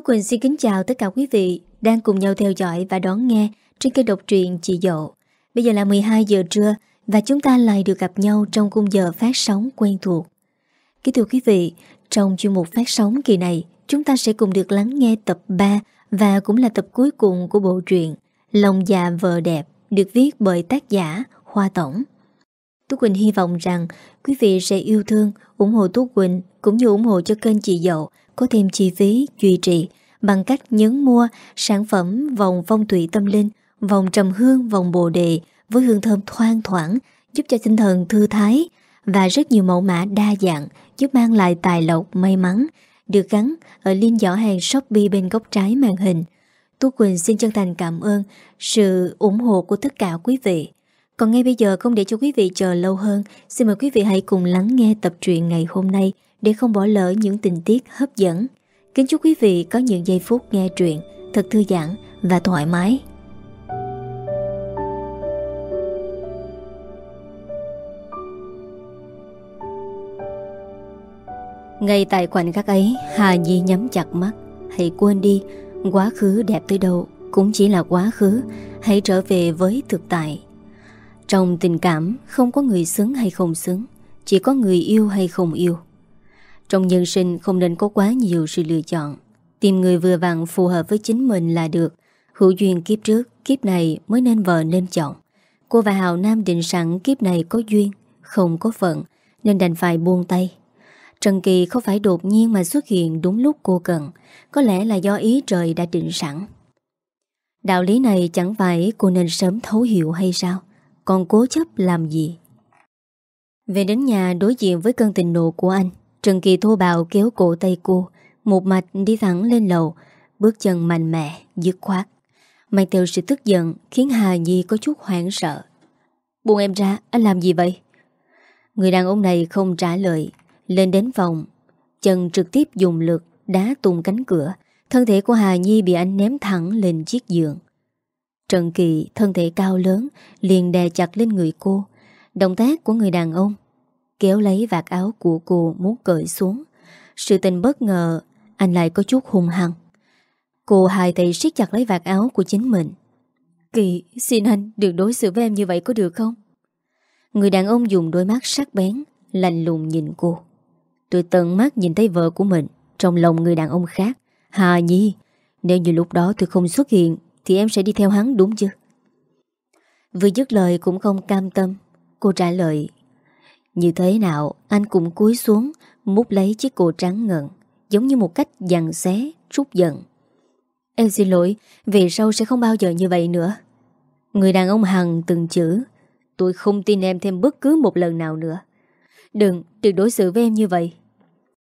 Tú Quỳnh xin kính chào tất cả quý vị đang cùng nhau theo dõi và đón nghe trên kênh độc truyện Chị Dậu. Bây giờ là 12 giờ trưa và chúng ta lại được gặp nhau trong khung giờ phát sóng quen thuộc. Kính thưa quý vị, trong chuyên mục phát sóng kỳ này, chúng ta sẽ cùng được lắng nghe tập 3 và cũng là tập cuối cùng của bộ truyện Lòng già vợ đẹp được viết bởi tác giả Hoa Tổng. Tú Quỳnh hy vọng rằng quý vị sẽ yêu thương, ủng hộ Tú Quỳnh cũng như ủng hộ cho kênh chị Dậu có thêm chi phí duy trì bằng cách nhấn mua sản phẩm vòng phong thủy tâm linh, vòng trầm hương, vòng bồ đề với hương thơm thoang thoảng giúp cho tinh thần thư thái và rất nhiều mẫu mã đa dạng giúp mang lại tài lộc may mắn được gắn ở link giỏ hàng Shopee bên góc trái màn hình. Tú Quỳnh xin chân thành cảm ơn sự ủng hộ của tất cả quý vị. Còn ngay bây giờ không để cho quý vị chờ lâu hơn, xin mời quý vị hãy cùng lắng nghe tập truyện ngày hôm nay để không bỏ lỡ những tình tiết hấp dẫn. Kính chúc quý vị có những giây phút nghe truyện thật thư giãn và thoải mái. Ngay tại khoảnh khắc ấy, Hà Nhi nhắm chặt mắt. Hãy quên đi, quá khứ đẹp tới đâu cũng chỉ là quá khứ. Hãy trở về với thực tại. Trong tình cảm, không có người xứng hay không xứng, chỉ có người yêu hay không yêu. Trong nhân sinh, không nên có quá nhiều sự lựa chọn. Tìm người vừa vặn phù hợp với chính mình là được. Hữu duyên kiếp trước, Kiếp này mới nên vợ nên chọn. Cô và Hào Nam định sẵn kiếp này có duyên, Không có phận, Nên đành phải buông tay. Trần Kỳ không phải đột nhiên mà xuất hiện đúng lúc cô cần, Có lẽ là do ý trời đã định sẵn. Đạo lý này chẳng phải cô nên sớm thấu hiểu hay sao? Còn cố chấp làm gì? Về đến nhà đối diện với cơn tình nộ của anh Trần Kỳ thô bạo kéo cổ tay cô Một mạch đi thẳng lên lầu Bước chân mạnh mẽ, dứt khoát. Mang theo sự tức giận Khiến Hà Nhi có chút hoảng sợ. Buông em ra, anh làm gì vậy? Người đàn ông này không trả lời Lên đến phòng. Chân trực tiếp dùng lực đá tung cánh cửa Thân thể của Hà Nhi bị anh ném thẳng lên chiếc giường. Trần Kỳ thân thể cao lớn liền đè chặt lên người cô. Động tác của người đàn ông Kéo lấy vạt áo của cô muốn cởi xuống. Sự tình bất ngờ Anh lại có chút hung hăng. Cô hai tay siết chặt lấy vạt áo của chính mình. Kỳ xin anh Đừng đối xử với em như vậy có được không? Người đàn ông dùng đôi mắt sắc bén Lạnh lùng nhìn cô. Tôi tận mắt nhìn thấy vợ của mình Trong lòng người đàn ông khác. Hà Nhi Nếu như lúc đó tôi không xuất hiện Thì em sẽ đi theo hắn đúng chứ? Vừa dứt lời cũng không cam tâm. Cô trả lời như thế nào anh cũng cúi xuống Mút lấy chiếc cổ trắng ngận Giống như một cách dằn xé Trút giận. Em xin lỗi Về sau sẽ không bao giờ như vậy nữa. Người đàn ông Hằng từng chữ Tôi không tin em thêm bất cứ một lần nào nữa. Đừng, đừng đối xử với em như vậy.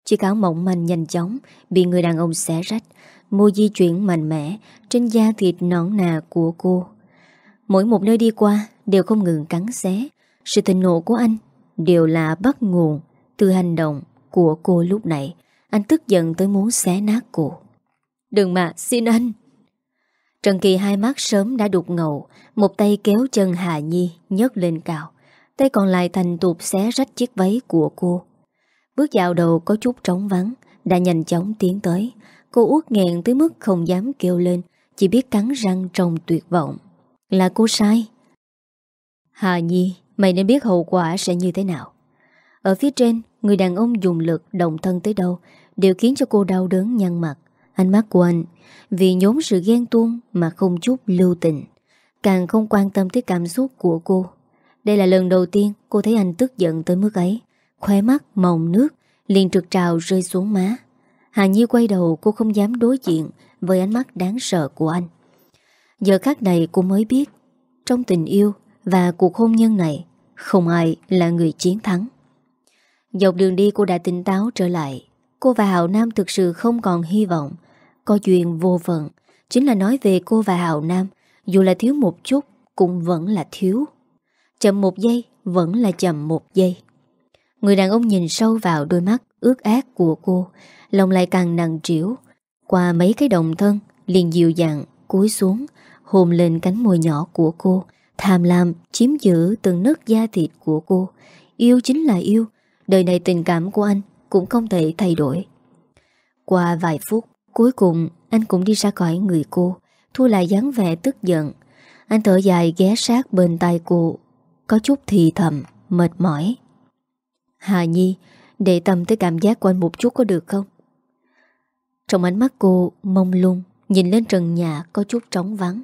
Chiếc áo mỏng manh nhanh chóng Bị người đàn ông xé rách Môi di chuyển mạnh mẽ Trên da thịt nõn nà của cô. Mỗi một nơi đi qua Đều không ngừng cắn xé Sự tình nộ của anh đều là bắt nguồn từ hành động của cô lúc này. Anh tức giận tới muốn xé nát cô. Đừng mà, xin anh. Trần Kỳ hai mắt sớm đã đục ngầu, một tay kéo chân Hà Nhi nhấc lên cao. Tay còn lại thành tụp xé rách chiếc váy của cô. Bước dạo đầu có chút trống vắng, đã nhanh chóng tiến tới. Cô út nghẹn tới mức không dám kêu lên, chỉ biết cắn răng trong tuyệt vọng. Là cô sai. Hà Nhi Mày nên biết hậu quả sẽ như thế nào. Ở phía trên, Người đàn ông dùng lực động thân tới đâu Đều khiến cho cô đau đớn nhăn mặt. Ánh mắt của anh Vì nhốn sự ghen tuông Mà không chút lưu tình, Càng không quan tâm tới cảm xúc của cô. Đây là lần đầu tiên cô thấy anh tức giận tới mức ấy. Khóe mắt mỏng nước liền trực trào rơi xuống má. Hà Nhi quay đầu, cô không dám đối diện Với ánh mắt đáng sợ của anh. Giờ khắc này cô mới biết, Trong tình yêu và cuộc hôn nhân này, Không ai là người chiến thắng. Dọc đường đi, cô đã tỉnh táo trở lại. Cô và Hạo Nam thực sự không còn hy vọng. Có chuyện vô phận, Chính là nói về cô và Hạo Nam. Dù là thiếu một chút, Cũng vẫn là thiếu. Chậm một giây, Vẫn là chậm một giây. Người đàn ông nhìn sâu vào đôi mắt ướt ác của cô, Lòng lại càng nặng trĩu. Qua mấy cái đồng thân, liền dịu dàng cúi xuống, Hôn lên cánh môi nhỏ của cô. Tham lam, chiếm giữ từng nấc da thịt của cô. Yêu chính là yêu. Đời này tình cảm của anh Cũng không thể thay đổi. Qua vài phút, Cuối cùng, anh cũng đi ra khỏi người cô, Thu lại dáng vẻ tức giận. Anh thở dài ghé sát bên tay cô, Có chút thì thầm, Mệt mỏi. Hà Nhi, Để tâm tới cảm giác của anh một chút có được không? Trong ánh mắt cô mông lung, Nhìn lên trần nhà có chút trống vắng.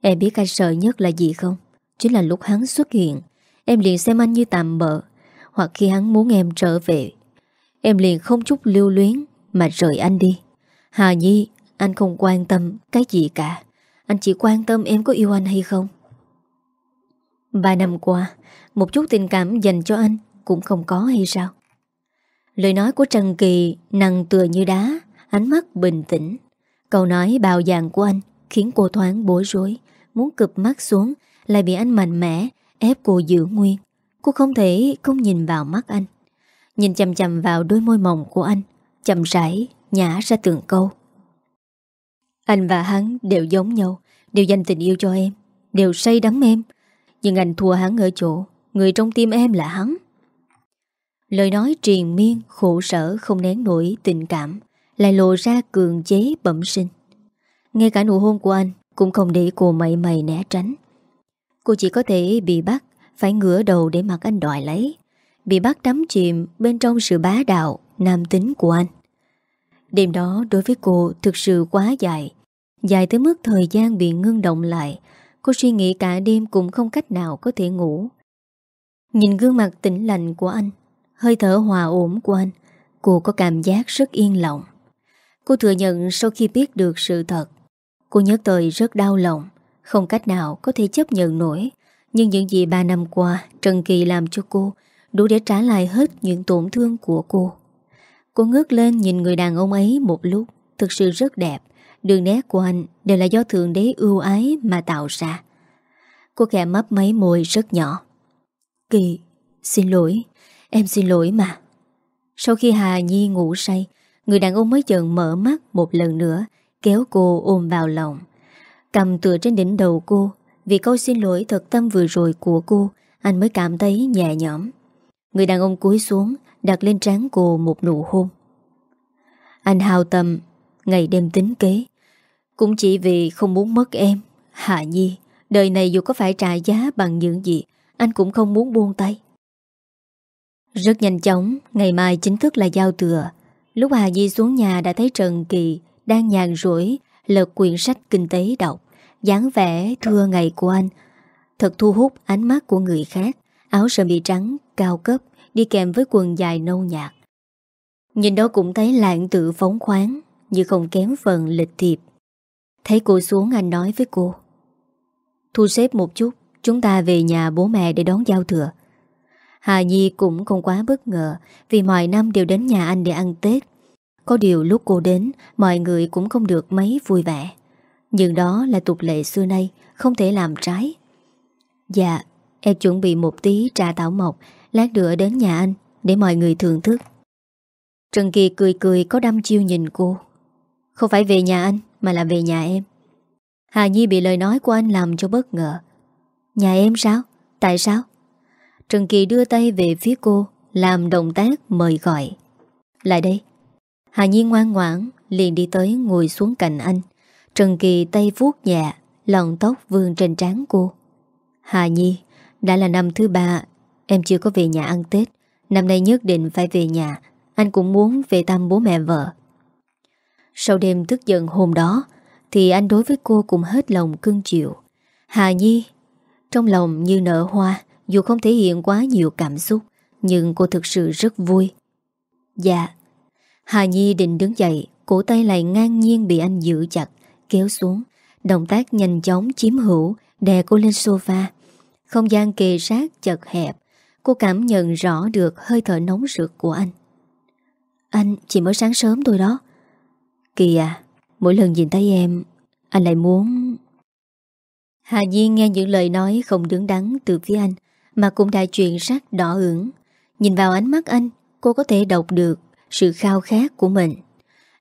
Em biết anh sợ nhất là gì không? Chính là lúc hắn xuất hiện, Em liền xem anh như tạm bợ, Hoặc khi hắn muốn em trở về. Em liền không chút lưu luyến Mà rời anh đi. Hà Nhi, Anh không quan tâm cái gì cả. Anh chỉ quan tâm em có yêu anh hay không? Ba năm qua, Một chút tình cảm dành cho anh Cũng không có hay sao? Lời nói của Trần Kỳ Nặng tựa như đá, Ánh mắt bình tĩnh. Câu nói bào dạng của anh Khiến cô thoáng bối rối. Muốn cụp mắt xuống, Lại bị anh mạnh mẽ Ép cô giữ nguyên. Cô không thể không nhìn vào mắt anh. Nhìn chầm chầm vào đôi môi mỏng của anh, Chậm rãi nhả ra từng câu. Anh và hắn đều giống nhau, Đều dành tình yêu cho em, Đều say đắm em. Nhưng anh thua hắn ở chỗ, Người trong tim em là hắn. Lời nói triền miên, Khổ sở, không nén nổi tình cảm, Lại lộ ra cường chế bẩm sinh. Ngay cả nụ hôn của anh Cũng không để cô mày mày né tránh. Cô chỉ có thể bị bắt, Phải ngửa đầu để mặc anh đòi lấy. Bị bắt đắm chìm bên trong sự bá đạo, Nam tính của anh. Đêm đó, đối với cô thực sự quá dài. Dài tới mức thời gian bị ngưng động lại, Cô suy nghĩ cả đêm cũng không cách nào có thể ngủ. Nhìn gương mặt tĩnh lành của anh, Hơi thở hòa ổn của anh, Cô có cảm giác rất yên lòng Cô thừa nhận sau khi biết được sự thật Cô nhớ tới rất đau lòng Không cách nào có thể chấp nhận nổi. Nhưng những gì ba năm qua Trần Kỳ làm cho cô Đủ để trả lại hết những tổn thương của cô. Cô ngước lên nhìn người đàn ông ấy một lúc Thực sự rất đẹp. Đường nét của anh đều là do Thượng Đế ưu ái mà tạo ra. Cô khẽ mấp mấy môi rất nhỏ. Kỳ, xin lỗi Em xin lỗi mà. Sau khi Hà Nhi ngủ say Người đàn ông mới dần mở mắt một lần nữa. Kéo cô ôm vào lòng. Cầm tựa trên đỉnh đầu cô, Vì câu xin lỗi thật tâm vừa rồi của cô, Anh mới cảm thấy nhẹ nhõm. Người đàn ông cúi xuống, Đặt lên trán cô một nụ hôn. Anh hào tâm, Ngày đêm tính kế. Cũng chỉ vì không muốn mất em, Hạ Nhi, Đời này dù có phải trả giá bằng những gì, Anh cũng không muốn buông tay. Rất nhanh chóng, Ngày mai chính thức là giao thừa. Lúc Hà Nhi xuống nhà đã thấy Trần Kỳ đang nhàn rỗi Lật quyển sách kinh tế đọc dáng vẻ thưa ngày của anh. Thật thu hút ánh mắt của người khác Áo sơ mi trắng, cao cấp Đi kèm với quần dài nâu nhạt. Nhìn đó cũng thấy lạng tự phóng khoáng Như không kém phần lịch thiệp. Thấy cô xuống anh nói với cô Thu xếp một chút Chúng ta về nhà bố mẹ để đón giao thừa. Hà Nhi cũng không quá bất ngờ Vì mọi năm đều đến nhà anh để ăn Tết. Có điều lúc cô đến, Mọi người cũng không được mấy vui vẻ. Nhưng đó là tục lệ xưa nay, Không thể làm trái. Dạ Em chuẩn bị một tí trà tảo mộc, Lát nữa đến nhà anh, Để mọi người thưởng thức. Trần Kỳ cười cười có đâm chiêu nhìn cô. Không phải về nhà anh, Mà là về nhà em. Hà Nhi bị lời nói của anh làm cho bất ngờ. Nhà em sao? Tại sao? Trần Kỳ đưa tay về phía cô, Làm động tác mời gọi. Lại đây Hà Nhi ngoan ngoãn, liền đi tới ngồi xuống cạnh anh. Trần Kỳ tay vuốt nhẹ, Lọn tóc vương trên trán cô. Hà Nhi, Đã là năm thứ ba, Em chưa có về nhà ăn Tết. Năm nay nhất định phải về nhà, Anh cũng muốn về thăm bố mẹ vợ. Sau đêm tức giận hôm đó, Thì anh đối với cô cũng hết lòng cưng chịu Hà Nhi, Trong lòng như nở hoa, Dù không thể hiện quá nhiều cảm xúc, Nhưng cô thực sự rất vui. Dạ Hà Nhi định đứng dậy, Cổ tay lại ngang nhiên bị anh giữ chặt, Kéo xuống. Động tác nhanh chóng chiếm hữu, Đè cô lên sofa. Không gian kề sát chật hẹp. Cô cảm nhận rõ được hơi thở nóng rực của anh. Anh chỉ mới sáng sớm thôi đó. Kỳ à Mỗi lần nhìn thấy em, Anh lại muốn Hà Nhi nghe những lời nói không đứng đắn từ phía anh, Mà cũng đã chuyện sắc đỏ ửng. Nhìn vào ánh mắt anh, Cô có thể đọc được sự khao khát của mình,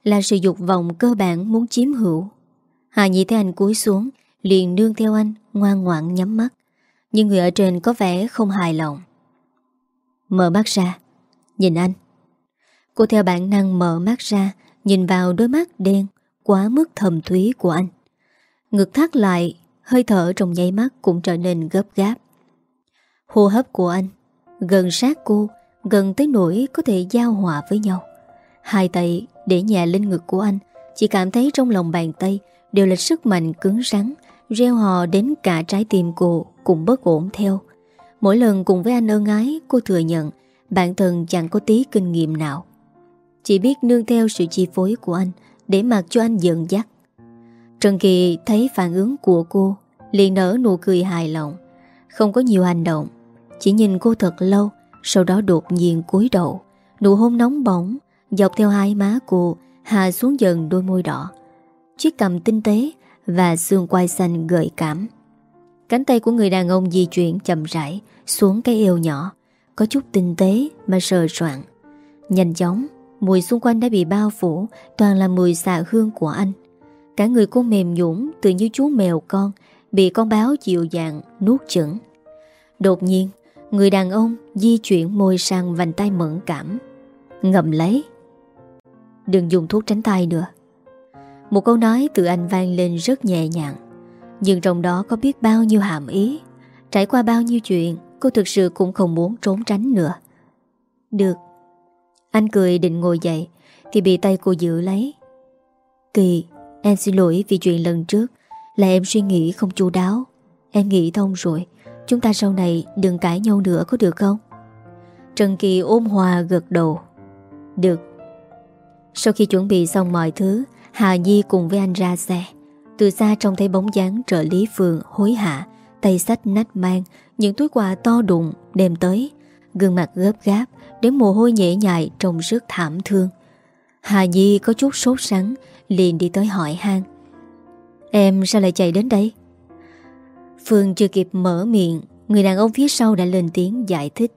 Là sự dục vọng cơ bản muốn chiếm hữu. Hà Nhi thấy anh cúi xuống, Liền nương theo anh, Ngoan ngoãn nhắm mắt. Nhưng người ở trên có vẻ không hài lòng. Mở mắt ra, Nhìn anh. Cô theo bản năng mở mắt ra, Nhìn vào đôi mắt đen, Quá mức thầm thúy của anh. Ngực thắt lại, Hơi thở trong nháy mắt cũng trở nên gấp gáp. Hô hấp của anh, Gần sát cô Gần tới nỗi có thể giao hòa với nhau. Hai tay để nhẹ lên ngực của anh, Chỉ cảm thấy trong lòng bàn tay Đều là sức mạnh cứng rắn, Reo hò đến cả trái tim cô Cũng bất ổn theo. Mỗi lần cùng với anh ơn ái, Cô thừa nhận Bản thân chẳng có tí kinh nghiệm nào. Chỉ biết nương theo sự chi phối của anh Để mặc cho anh giận dắt. Trần Kỳ thấy phản ứng của cô, liền nở nụ cười hài lòng. Không có nhiều hành động, Chỉ nhìn cô thật lâu sau đó đột nhiên cúi đầu, Nụ hôn nóng bỏng, Dọc theo hai má cô Hạ xuống dần đôi môi đỏ. Chiếc cầm tinh tế Và xương quai xanh gợi cảm. Cánh tay của người đàn ông di chuyển chậm rãi Xuống cái eo nhỏ, Có chút tinh tế mà sờ soạn Nhanh chóng, Mùi xung quanh đã bị bao phủ, Toàn là mùi xạ hương của anh. Cả người cô mềm nhũng Tự như chú mèo con, Bị con báo dịu dàng, nuốt chửng. Đột nhiên Người đàn ông di chuyển môi sang vành tay mẫn cảm. Ngậm lấy. Đừng dùng thuốc tránh tay nữa. Một câu nói từ anh vang lên rất nhẹ nhàng. Nhưng trong đó có biết bao nhiêu hàm ý. Trải qua bao nhiêu chuyện, Cô thực sự cũng không muốn trốn tránh nữa. Được. Anh cười định ngồi dậy, Thì bị tay cô giữ lấy. Kỳ, Em xin lỗi vì chuyện lần trước. Là em suy nghĩ không chu đáo. Em nghĩ thông rồi. Chúng ta sau này đừng cãi nhau nữa có được không? Trần Kỳ ôm hòa gật đầu. Được. Sau khi chuẩn bị xong mọi thứ, Hà Nhi cùng với anh ra xe. Từ xa trông thấy bóng dáng trợ lý phường hối hạ Tay sách nách mang, Những túi quà to đụng đem tới. Gương mặt gấp gáp, Đến mồ hôi nhễ nhại trông rất thảm thương. Hà Nhi có chút sốt sắng, Liền đi tới hỏi han. Em sao lại chạy đến đây? Phương chưa kịp mở miệng, Người đàn ông phía sau đã lên tiếng giải thích.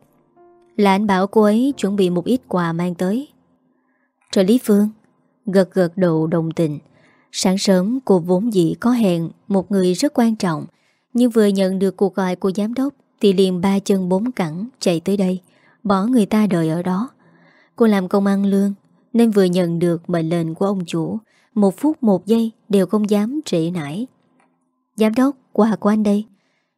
Là anh bảo cô ấy chuẩn bị một ít quà mang tới. Trợ lý Phương Gật gật đầu đồng tình. Sáng sớm, cô vốn dĩ có hẹn Một người rất quan trọng, Nhưng vừa nhận được cuộc gọi của giám đốc Thì liền ba chân bốn cẳng chạy tới đây, Bỏ người ta đợi ở đó. Cô làm công ăn lương, Nên vừa nhận được mệnh lệnh của ông chủ, Một phút một giây đều không dám trễ nải. Giám đốc, quà của anh đây.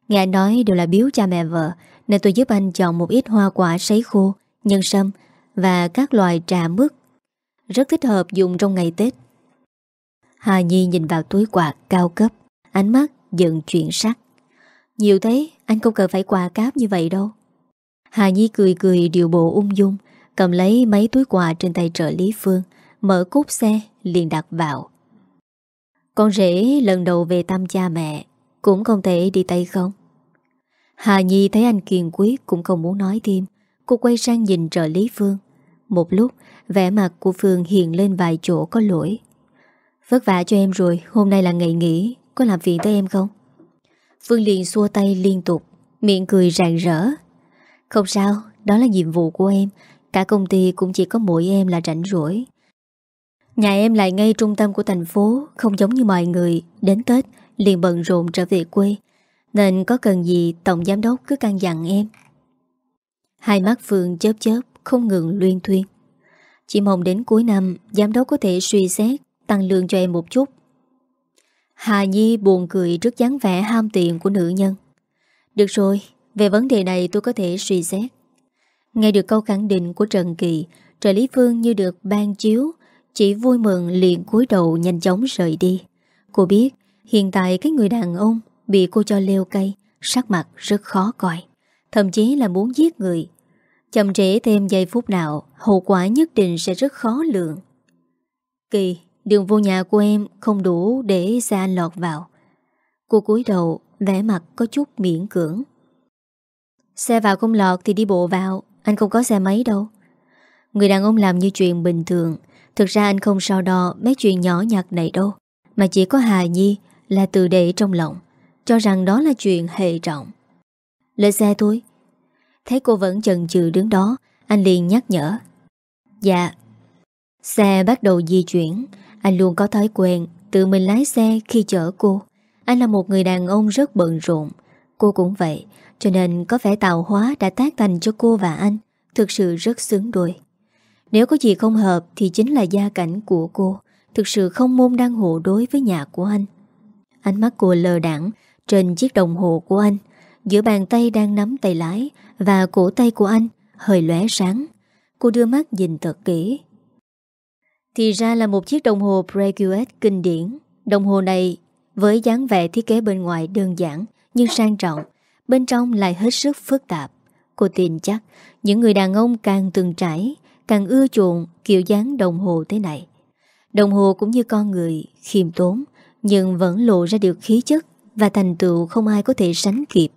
Nghe anh nói đều là biếu cha mẹ vợ Nên tôi giúp anh chọn một ít hoa quả sấy khô Nhân sâm Và các loại trà mứt. Rất thích hợp dùng trong ngày Tết. Hà Nhi nhìn vào túi quà cao cấp Ánh mắt dần chuyển sắc. Nhiều thế Anh không cần phải quà cáp như vậy đâu. Hà Nhi cười cười điều bộ ung dung Cầm lấy mấy túi quà trên tay trợ lý Phương Mở cúp xe liền đặt vào. Con rể lần đầu về thăm cha mẹ Cũng không thể đi tay không? Hà Nhi thấy anh kiên quyết Cũng không muốn nói thêm. Cô quay sang nhìn trợ lý Phương. Một lúc, vẻ mặt của Phương hiện lên vài chỗ có lỗi. Vất vả cho em rồi, Hôm nay là ngày nghỉ, Có làm phiền tới em không? Phương liền xua tay liên tục, Miệng cười rạng rỡ. Không sao, Đó là nhiệm vụ của em. Cả công ty cũng chỉ có mỗi em là rảnh rỗi. Nhà em lại ngay trung tâm của thành phố, Không giống như mọi người. Đến Tết, liền bận rộn trở về quê. Nên có cần gì, Tổng giám đốc cứ căn dặn em. Hai mắt Phương chớp chớp, Không ngừng luyên thuyên. Chỉ mong đến cuối năm, Giám đốc có thể suy xét, Tăng lương cho em một chút. Hà Nhi buồn cười trước dáng vẻ ham tiền của nữ nhân. Được rồi, Về vấn đề này tôi có thể suy xét. Nghe được câu khẳng định của Trần Kỳ, Trợ lý Phương như được ban chiếu chỉ vui mừng liền cúi đầu nhanh chóng rời đi. Cô biết, Hiện tại cái người đàn ông Bị cô cho leo cây, Sắc mặt rất khó coi. Thậm chí là muốn giết người. Chậm trễ thêm giây phút nào, Hậu quả nhất định sẽ rất khó lường. Kỳ, Đường vô nhà của em không đủ Để xe anh lọt vào. Cô cúi đầu, vẻ mặt có chút miễn cưỡng. Xe vào không lọt thì đi bộ vào, Anh không có xe máy đâu. Người đàn ông làm như chuyện bình thường Thực ra anh không so đo mấy chuyện nhỏ nhặt này đâu, Mà chỉ có Hà Nhi Là từ để trong lòng, Cho rằng đó là chuyện hệ trọng. Lên xe thôi. Thấy cô vẫn chần chừ đứng đó, Anh liền nhắc nhở. Dạ. Xe bắt đầu di chuyển, Anh luôn có thói quen Tự mình lái xe khi chở cô. Anh là một người đàn ông rất bận rộn, Cô cũng vậy, Cho nên có vẻ tạo hóa đã tác thành cho cô và anh Thực sự rất xứng đôi. Nếu có gì không hợp thì chính là gia cảnh của cô. Thực sự không môn đăng hộ đối với nhà của anh. Ánh mắt cô lờ đẳng Trên chiếc đồng hồ của anh. Giữa bàn tay đang nắm tay lái Và cổ tay của anh hơi lóe sáng. Cô đưa mắt nhìn thật kỹ Thì ra là một chiếc đồng hồ Breguet kinh điển. Đồng hồ này với dáng vẻ thiết kế bên ngoài đơn giản nhưng sang trọng, Bên trong lại hết sức phức tạp. Cô tin chắc Những người đàn ông càng từng trải Càng ưa chuộng kiểu dáng đồng hồ thế này. Đồng hồ cũng như con người Khiêm tốn Nhưng vẫn lộ ra được khí chất Và thành tựu không ai có thể sánh kịp.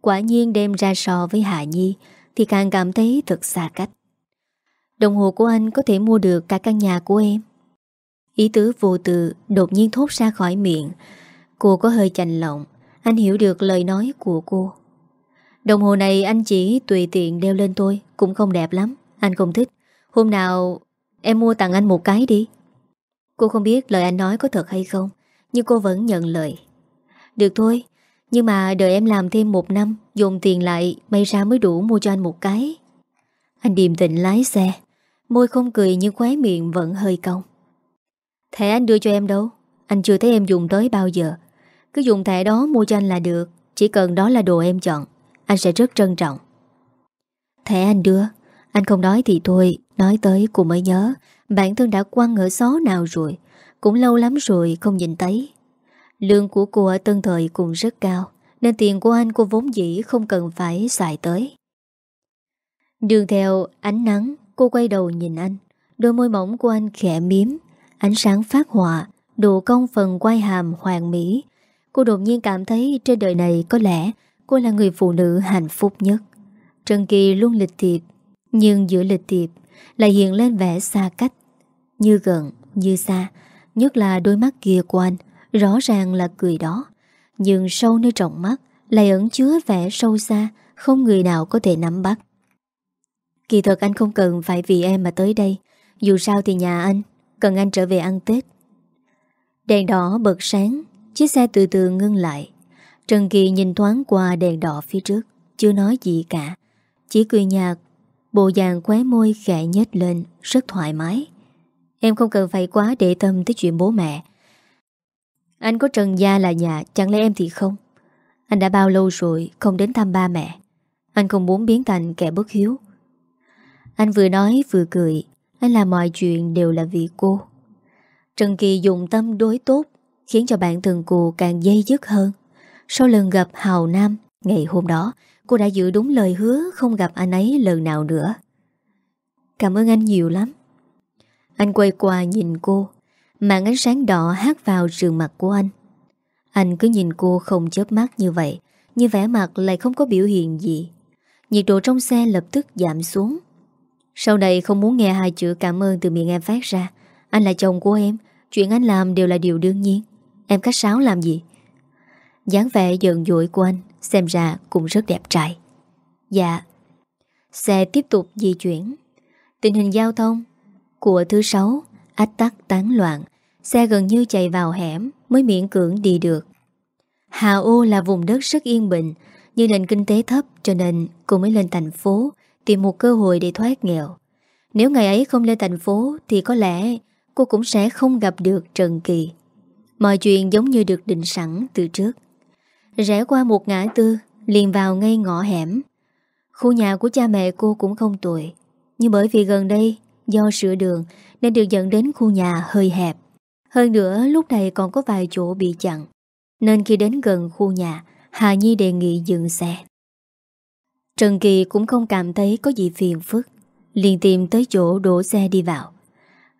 Quả nhiên đem ra so với Hạ Nhi Thì càng cảm thấy thật xa cách. Đồng hồ của anh có thể mua được cả căn nhà của em. Ý tứ vô từ đột nhiên thốt ra khỏi miệng. Cô có hơi chành lộng, Anh hiểu được lời nói của cô. Đồng hồ này anh chỉ tùy tiện đeo lên tôi Cũng không đẹp lắm. Anh không thích. Hôm nào em mua tặng anh một cái đi. Cô không biết lời anh nói có thật hay không, Nhưng cô vẫn nhận lời. Được thôi, Nhưng mà đợi em làm thêm một năm Dùng tiền lại, May ra mới đủ mua cho anh một cái. Anh điềm tĩnh lái xe. Môi không cười nhưng khóe miệng vẫn hơi cong. Thẻ anh đưa cho em đâu? Anh chưa thấy em dùng tới bao giờ. Cứ dùng thẻ đó mua cho anh là được, Chỉ cần đó là đồ em chọn, Anh sẽ rất trân trọng. Thẻ anh đưa. Anh không nói thì thôi Nói tới cô mới nhớ. Bản thân đã quăng ở xó nào rồi Cũng lâu lắm rồi không nhìn thấy. Lương của cô ở Tân Thời cũng rất cao Nên tiền của anh cô vốn dĩ không cần phải xài tới. Đường theo ánh nắng Cô quay đầu nhìn anh. Đôi môi mỏng của anh khẽ miếm Ánh sáng phát họa Độ công phần quay hàm hoàng mỹ. Cô đột nhiên cảm thấy trên đời này có lẽ cô là người phụ nữ hạnh phúc nhất. Trần Kỳ luôn lịch thiệp, nhưng giữa lịch tiệp lại hiện lên vẻ xa cách, như gần, như xa, nhất là đôi mắt kia của anh, rõ ràng là cười đó. Nhưng sâu nơi trọng mắt lại ẩn chứa vẻ sâu xa, không người nào có thể nắm bắt. Kỳ thật anh không cần phải vì em mà tới đây, dù sao thì nhà anh Cần anh trở về ăn Tết Đèn đỏ bật sáng Chiếc xe từ từ ngưng lại Trần Kỳ nhìn thoáng qua đèn đỏ phía trước Chưa nói gì cả Chỉ cười nhạt Bộ dạng khóe môi khẽ nhếch lên, Rất thoải mái. Em không cần phải quá để tâm tới chuyện bố mẹ. Anh có Trần Gia là nhà, Chẳng lẽ em thì không? Anh đã bao lâu rồi, không đến thăm ba mẹ. Anh không muốn biến thành kẻ bất hiếu. Anh vừa nói, vừa cười. Anh làm mọi chuyện đều là vì cô. Trần Kỳ dùng tâm đối tốt, Khiến cho bản thân cô càng dây dứt hơn. Sau lần gặp Hào Nam Ngày hôm đó Cô đã giữ đúng lời hứa Không gặp anh ấy lần nào nữa. Cảm ơn anh nhiều lắm. Anh quay qua nhìn cô. Mạng ánh sáng đỏ hát vào rừng mặt của anh. Anh cứ nhìn cô không chớp mắt như vậy Như vẻ mặt lại không có biểu hiện gì. Nhiệt độ trong xe lập tức giảm xuống. Sau này không muốn nghe hai chữ cảm ơn từ miệng em phát ra. Anh là chồng của em, Chuyện anh làm đều là điều đương nhiên. Em cách sáo làm gì? Dáng vẻ giận dỗi của anh. Xem ra cũng rất đẹp trai. Dạ. Xe tiếp tục di chuyển. Tình hình giao thông Của thứ sáu Ách tắc tán loạn. Xe gần như chạy vào hẻm Mới miễn cưỡng đi được. Hà Ô là vùng đất rất yên bình, Nhưng nền kinh tế thấp cho nên cô mới lên thành phố Tìm một cơ hội để thoát nghèo. Nếu ngày ấy không lên thành phố Thì có lẽ cô cũng sẽ không gặp được Trần Kỳ. Mọi chuyện giống như được định sẵn từ trước. Rẽ qua một ngã tư, Liền vào ngay ngõ hẻm. Khu nhà của cha mẹ cô cũng không tuổi Nhưng bởi vì gần đây Do sửa đường Nên được dẫn đến khu nhà hơi hẹp. Hơn nữa, lúc này còn có vài chỗ bị chặn, Nên khi đến gần khu nhà, Hà Nhi đề nghị dừng xe. Trần Kỳ cũng không cảm thấy có gì phiền phức, liền tìm tới chỗ đổ xe đi vào.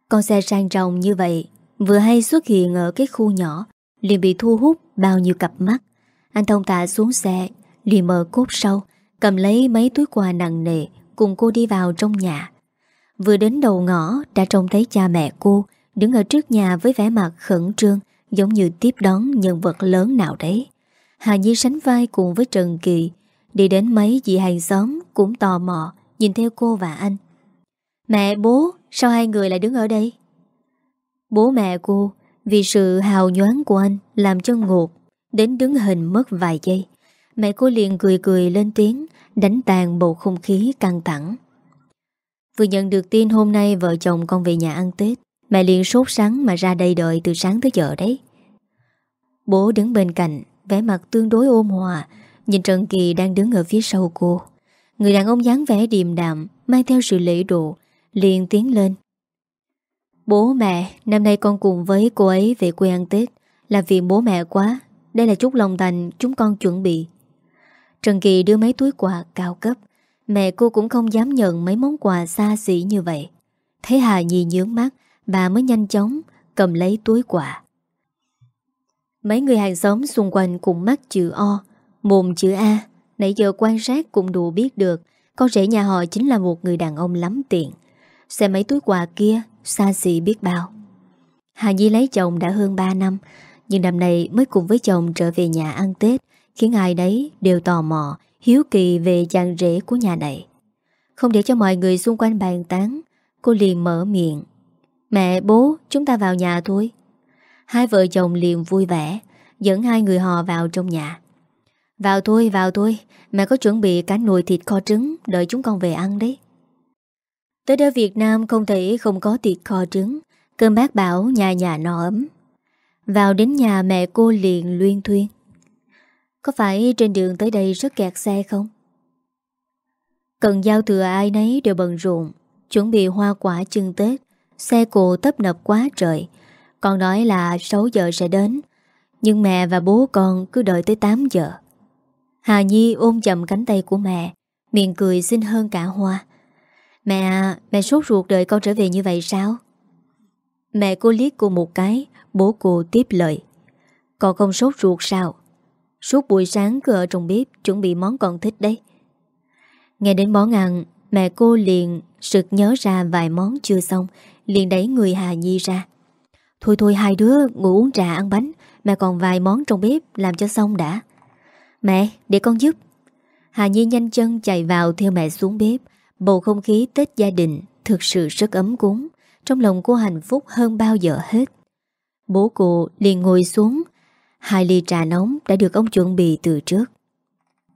Con xe sang trọng như vậy, Vừa hay xuất hiện ở cái khu nhỏ, liền bị thu hút bao nhiêu cặp mắt. Anh thông tạ xuống xe liền mở cốt sau, Cầm lấy mấy túi quà nặng nề Cùng cô đi vào trong nhà. Vừa đến đầu ngõ, Đã trông thấy cha mẹ cô Đứng ở trước nhà với vẻ mặt khẩn trương, Giống như tiếp đón nhân vật lớn nào đấy. Hà Nhi sánh vai cùng với Trần Kỳ, Đi đến mấy dì hàng xóm cũng tò mò, Nhìn theo cô và anh. Mẹ, bố, sao hai người lại đứng ở đây? Bố mẹ cô, Vì sự hào nhoáng của anh Làm cho ngột Đến đứng hình mất vài giây, Mẹ cô liền cười cười lên tiếng, Đánh tàn bầu không khí căng thẳng. Vừa nhận được tin hôm nay vợ chồng con về nhà ăn Tết, Mẹ liền sốt sắng mà ra đây đợi từ sáng tới giờ đấy. Bố đứng bên cạnh, vẻ mặt tương đối ôm hòa, Nhìn Trần Kỳ đang đứng ở phía sau cô. Người đàn ông dáng vẻ điềm đạm, Mang theo sự lễ độ, liền tiến lên. Bố mẹ, Năm nay con cùng với cô ấy về quê ăn Tết, Là vì bố mẹ quá. Đây là chút lòng thành chúng con chuẩn bị. Trần Kỳ đưa mấy túi quà cao cấp. Mẹ cô cũng không dám nhận mấy món quà xa xỉ như vậy. Thấy Hà Nhi nhướng mắt, Bà mới nhanh chóng cầm lấy túi quà. Mấy người hàng xóm xung quanh cùng mắt chữ O, Mồm chữ A. Nãy giờ quan sát cũng đủ biết được, Con rể nhà họ chính là một người đàn ông lắm tiền Xem mấy túi quà kia, Xa xỉ biết bao. Hà Nhi lấy chồng đã hơn 3 năm nhưng năm nay mới cùng với chồng trở về nhà ăn Tết, Khiến ai đấy đều tò mò, Hiếu kỳ về chàng rể của nhà này. Không để cho mọi người xung quanh bàn tán, Cô liền mở miệng. Mẹ, bố, chúng ta vào nhà thôi. Hai vợ chồng liền vui vẻ, Dẫn hai người họ vào trong nhà. Vào thôi vào thôi, Mẹ có chuẩn bị cả nồi thịt kho trứng, Đợi chúng con về ăn đấy. Tới đây Việt Nam không thể không có thịt kho trứng, Cơm bác bảo nhà nhà no ấm. Vào đến nhà mẹ cô liền luyên thuyên. Có phải trên đường tới đây rất kẹt xe không? Cần giao thừa ai nấy đều bận rộn Chuẩn bị hoa quả chưng Tết. Xe cộ tấp nập quá trời. Con nói là 6 giờ sẽ đến Nhưng mẹ và bố con cứ đợi tới 8 giờ. Hà Nhi ôm chậm cánh tay của mẹ Miệng cười xinh hơn cả hoa. Mẹ à, mẹ sốt ruột đợi con trở về như vậy sao? Mẹ cô liếc cô một cái Bố cô tiếp lời Con không sốt ruột sao? Suốt buổi sáng cứ ở trong bếp Chuẩn bị món con thích đấy Nghe đến món ăn Mẹ cô liền sực nhớ ra vài món chưa xong liền đẩy người Hà Nhi ra. Thôi thôi hai đứa ngủ uống trà ăn bánh, mẹ còn vài món trong bếp làm cho xong đã. Mẹ, để con giúp. Hà Nhi nhanh chân chạy vào theo mẹ xuống bếp. Bầu không khí Tết gia đình thực sự rất ấm cúng. Trong lòng cô hạnh phúc hơn bao giờ hết. Bố cô liền ngồi xuống. Hai ly trà nóng đã được ông chuẩn bị từ trước.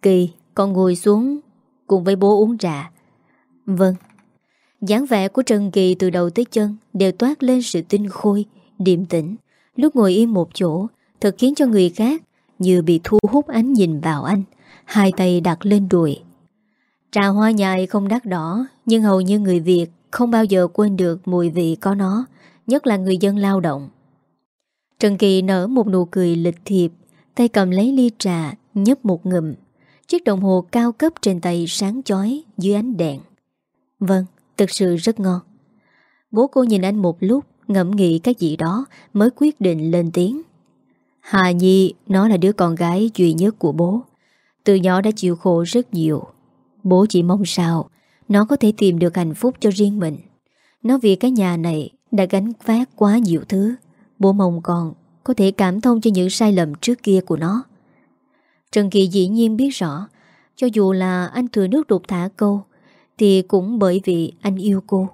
Kỳ, con ngồi xuống cùng với bố uống trà. Vâng, dáng vẻ của Trần Kỳ từ đầu tới chân đều toát lên sự tinh khôi, điềm tĩnh. Lúc ngồi im một chỗ, thật khiến cho người khác như bị thu hút ánh nhìn vào anh, hai tay đặt lên đùi. Trà hoa nhài không đắt đỏ, nhưng hầu như người Việt không bao giờ quên được mùi vị có nó, nhất là người dân lao động. Trần Kỳ nở một nụ cười lịch thiệp, tay cầm lấy ly trà, nhấp một ngụm. Chiếc đồng hồ cao cấp trên tay sáng chói dưới ánh đèn. Vâng, Thực sự rất ngon. Bố cô nhìn anh một lúc Ngẫm nghĩ cái gì đó Mới quyết định lên tiếng. Hà Nhi Nó là đứa con gái duy nhất của bố. Từ nhỏ đã chịu khổ rất nhiều. Bố chỉ mong sao Nó có thể tìm được hạnh phúc cho riêng mình. Nó vì cái nhà này Đã gánh vác quá nhiều thứ. Bố mong con có thể cảm thông cho những sai lầm trước kia của nó. Trần Kỳ dĩ nhiên biết rõ, Cho dù là anh thừa nước đục thả câu, thì cũng bởi vì anh yêu cô.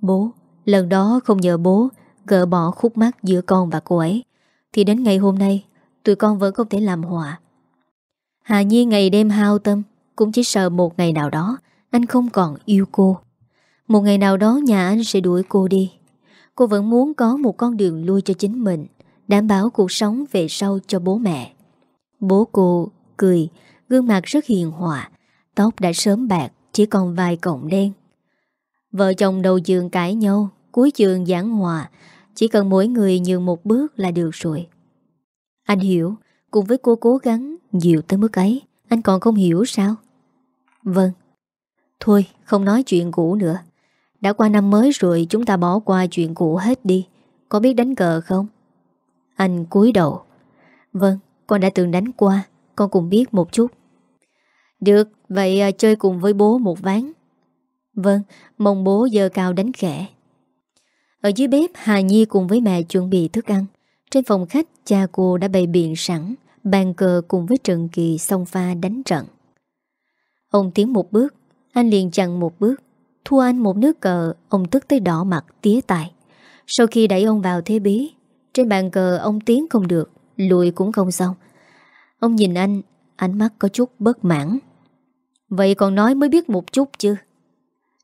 Bố, Lần đó không nhờ bố Gỡ bỏ khúc mắc giữa con và cô ấy, Thì đến ngày hôm nay, Tụi con vẫn không thể làm hòa. Hà Nhi ngày đêm hao tâm, Cũng chỉ sợ một ngày nào đó Anh không còn yêu cô. Một ngày nào đó nhà anh sẽ đuổi cô đi. Cô vẫn muốn có một con đường lui cho chính mình, Đảm bảo cuộc sống về sau cho bố mẹ. Bố cô cười, Gương mặt rất hiền hòa, Tóc đã sớm bạc, chỉ còn vài cọng đen. Vợ chồng đầu giường cãi nhau, Cuối giường giảng hòa, Chỉ cần mỗi người nhường một bước là được rồi. Anh hiểu, Cùng với cô cố gắng nhiều tới mức ấy, Anh còn không hiểu sao? Vâng. Thôi, không nói chuyện cũ nữa. Đã qua năm mới rồi Chúng ta bỏ qua chuyện cũ hết đi Có biết đánh cờ không Anh cúi đầu Vâng con đã từng đánh qua Con cũng biết một chút được, vậy à, chơi cùng với bố một ván. Vâng, mong bố giờ cao đánh khẽ. Ở dưới bếp, Hà Nhi cùng với mẹ chuẩn bị thức ăn. Trên phòng khách, cha cô đã bày biện sẵn, bàn cờ cùng với Trần Kỳ song pha đánh trận. Ông tiến một bước, anh liền chặn một bước. Thua anh một nước cờ, ông tức tới đỏ mặt, tía tài. Sau khi đẩy ông vào thế bí, trên bàn cờ ông tiến không được, lùi cũng không xong. Ông nhìn anh, ánh mắt có chút bất mãn. Vậy còn nói mới biết một chút chứ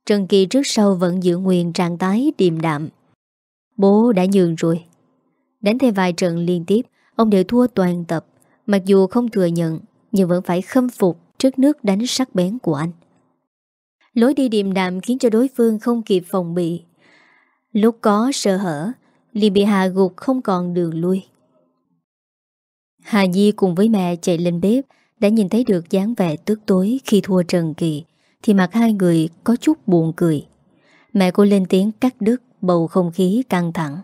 Trần Kỳ trước sau vẫn giữ nguyên trạng thái điềm đạm. Bố đã nhường rồi. Đánh thêm vài trận liên tiếp, ông đều thua toàn tập. Mặc dù không thừa nhận, nhưng vẫn phải khâm phục trước nước đánh sắc bén của anh. Lối đi điềm đạm khiến cho đối phương không kịp phòng bị. Lúc có sơ hở, liền bị hà gục không còn đường lui. Hà Nhi cùng với mẹ chạy lên bếp đã nhìn thấy được dáng vẻ tức tối khi thua Trần Kỳ thì mặt hai người có chút buồn cười. Mẹ cô lên tiếng cắt đứt bầu không khí căng thẳng.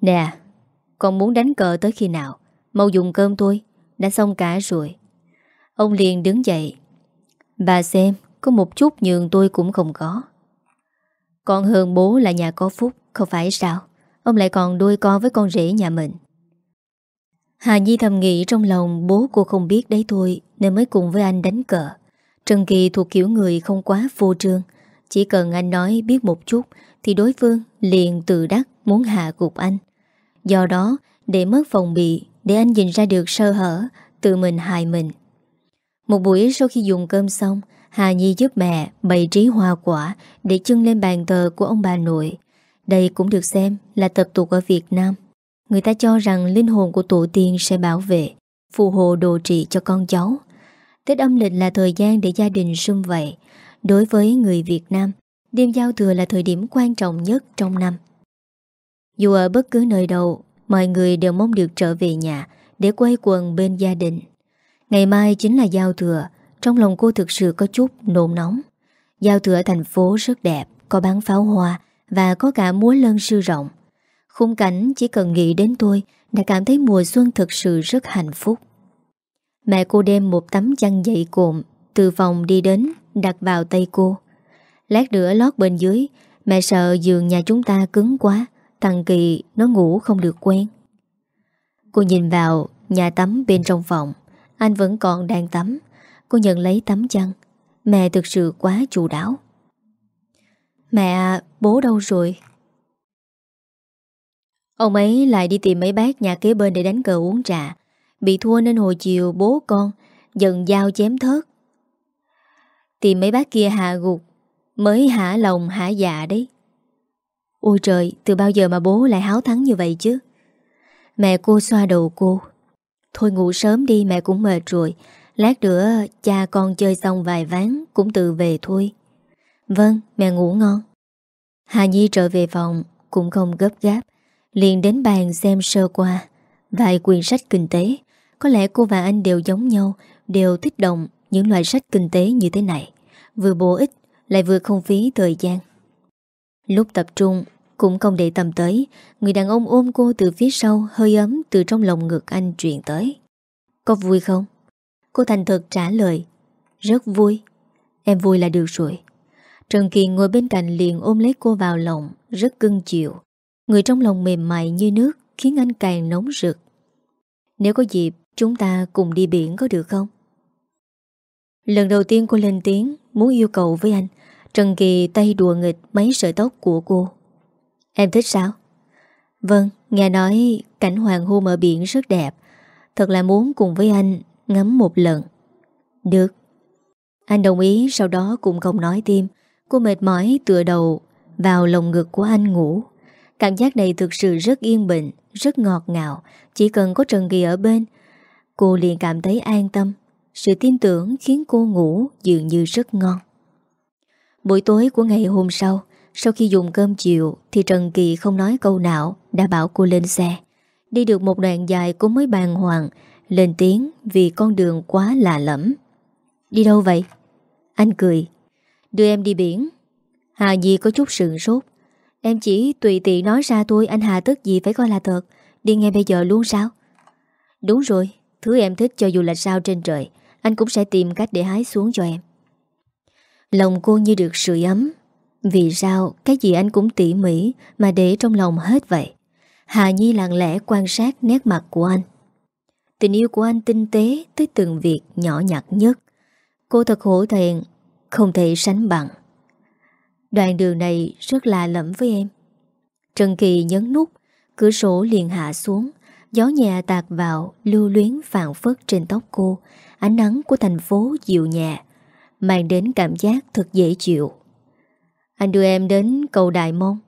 Nè, con muốn đánh cờ tới khi nào? Mau dùng cơm thôi, đã xong cả rồi. Ông liền đứng dậy. Bà xem, có một chút nhường tôi cũng không có. còn hơn bố là nhà có phúc, không phải sao? Ông lại còn đuôi con với con rể nhà mình. Hà Nhi thầm nghĩ trong lòng bố cô không biết đấy thôi nên mới cùng với anh đánh cờ. Trần Kỳ thuộc kiểu người không quá vô trương. Chỉ cần anh nói biết một chút thì đối phương liền tự đắc muốn hạ gục anh. Do đó, để mất phòng bị, để anh nhìn ra được sơ hở, tự mình hại mình. Một buổi sau khi dùng cơm xong, Hà Nhi giúp mẹ bày trí hoa quả để trưng lên bàn thờ của ông bà nội. Đây cũng được xem là tập tục ở Việt Nam. Người ta cho rằng linh hồn của tổ tiên sẽ bảo vệ, phù hộ đồ trị cho con cháu. Tết âm lịch là thời gian để gia đình sum vầy. Đối với người Việt Nam, đêm giao thừa là thời điểm quan trọng nhất trong năm. Dù ở bất cứ nơi đâu, mọi người đều mong được trở về nhà để quay quần bên gia đình. Ngày mai chính là giao thừa, trong lòng cô thực sự có chút nôn nóng. Giao thừa ở thành phố rất đẹp, có bán pháo hoa và có cả múa lân sư rộng. Khung cảnh chỉ cần nghĩ đến tôi đã cảm thấy mùa xuân thực sự rất hạnh phúc. Mẹ cô đem một tấm chăn dậy cộm từ phòng đi đến đặt vào tay cô. Lát nữa lót bên dưới, mẹ sợ giường nhà chúng ta cứng quá, thằng Kỳ nó ngủ không được quen. Cô nhìn vào nhà tắm bên trong phòng, anh vẫn còn đang tắm. Cô nhận lấy tấm chăn, mẹ thực sự quá chủ đáo. Mẹ, bố đâu rồi? Ông ấy lại đi tìm mấy bác nhà kế bên để đánh cờ uống trà. Bị thua nên hồi chiều bố con dần dao chém thớt. Tìm mấy bác kia hạ gục, mới hả lòng hả dạ đấy. Ôi trời, từ bao giờ mà bố lại háo thắng như vậy chứ? Mẹ cô xoa đầu cô. Thôi ngủ sớm đi mẹ cũng mệt rồi. Lát nữa cha con chơi xong vài ván cũng tự về thôi. Vâng, mẹ ngủ ngon. Hà Nhi trở về phòng cũng không gấp gáp liền đến bàn xem sơ qua Vài quyển sách kinh tế Có lẽ cô và anh đều giống nhau Đều thích động những loại sách kinh tế như thế này Vừa bổ ích Lại vừa không phí thời gian Lúc tập trung Cũng không để tầm tới Người đàn ông ôm cô từ phía sau Hơi ấm từ trong lòng ngực anh truyền tới Có vui không? Cô thành thật trả lời Rất vui Em vui là được rồi Trần Kỳ ngồi bên cạnh liền ôm lấy cô vào lòng Rất cưng chịu Người trong lòng mềm mại như nước Khiến anh càng nóng rực Nếu có dịp chúng ta cùng đi biển có được không? Lần đầu tiên cô lên tiếng Muốn yêu cầu với anh Trần Kỳ tay đùa nghịch mấy sợi tóc của cô Em thích sao? Vâng, nghe nói cảnh hoàng hôn ở biển rất đẹp Thật là muốn cùng với anh ngắm một lần Được Anh đồng ý sau đó cũng không nói thêm Cô mệt mỏi tựa đầu vào lồng ngực của anh ngủ Cảm giác này thực sự rất yên bình, rất ngọt ngào. Chỉ cần có Trần Kỳ ở bên, cô liền cảm thấy an tâm. Sự tin tưởng khiến cô ngủ dường như rất ngon. Buổi tối của ngày hôm sau, sau khi dùng cơm chiều thì Trần Kỳ không nói câu nào đã bảo cô lên xe. Đi được một đoạn dài cô mới bàng hoàng, lên tiếng vì con đường quá lạ lẫm. Đi đâu vậy? Anh cười. Đưa em đi biển. Hà Di có chút sừng sốt. Em chỉ tùy tiện nói ra tôi Anh Hà tức gì phải coi là thật Đi ngay bây giờ luôn sao Đúng rồi, Thứ em thích cho dù là sao trên trời, Anh cũng sẽ tìm cách để hái xuống cho em Lòng cô như được sưởi ấm Vì sao Cái gì anh cũng tỉ mỉ Mà để trong lòng hết vậy Hà Nhi lặng lẽ quan sát nét mặt của anh Tình yêu của anh tinh tế Tới từng việc nhỏ nhặt nhất. Cô thật hổ thẹn, Không thể sánh bằng. Đoạn đường này rất lạ lẫm với em. Trần Kỳ nhấn nút, Cửa sổ liền hạ xuống, Gió nhẹ tạt vào, Lưu luyến phản phất trên tóc cô. Ánh nắng của thành phố dịu nhẹ, Mang đến cảm giác thật dễ chịu. Anh đưa em đến cầu Đại Mông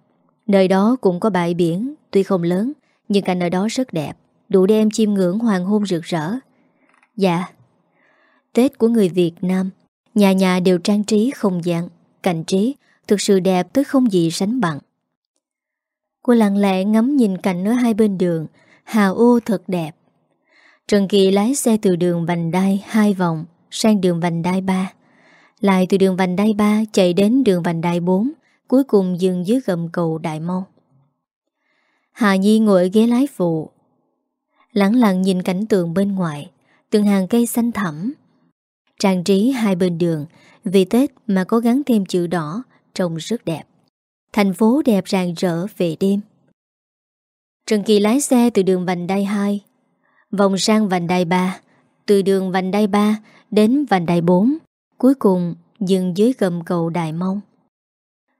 Nơi đó cũng có bãi biển, Tuy không lớn, Nhưng cảnh ở đó rất đẹp. Đủ để em chiêm ngưỡng hoàng hôn rực rỡ Dạ Tết của người Việt Nam Nhà nhà đều trang trí không gian Cảnh trí Thực sự đẹp tới không gì sánh bằng Cô lặng lẽ ngắm nhìn cảnh ở hai bên đường Hào ô thật đẹp Trần Kỳ lái xe từ đường vành đai hai vòng sang đường vành đai 3. Lại từ đường vành đai 3 chạy đến đường vành đai 4, cuối cùng dừng dưới gầm cầu Đại Môn. Hà Nhi ngồi ở ghế lái phụ, lặng lặng nhìn cảnh tượng bên ngoài, từng hàng cây xanh thẳm. Trang trí hai bên đường, vì Tết mà cố gắng thêm chữ đỏ, trông rất đẹp. Thành phố đẹp rạng rỡ về đêm. Trần Kỳ lái xe từ đường vành đai 2 Vòng sang vành đai 3 Từ đường vành đai 3 đến vành đai 4 Cuối cùng dừng dưới gầm cầu Đại Mông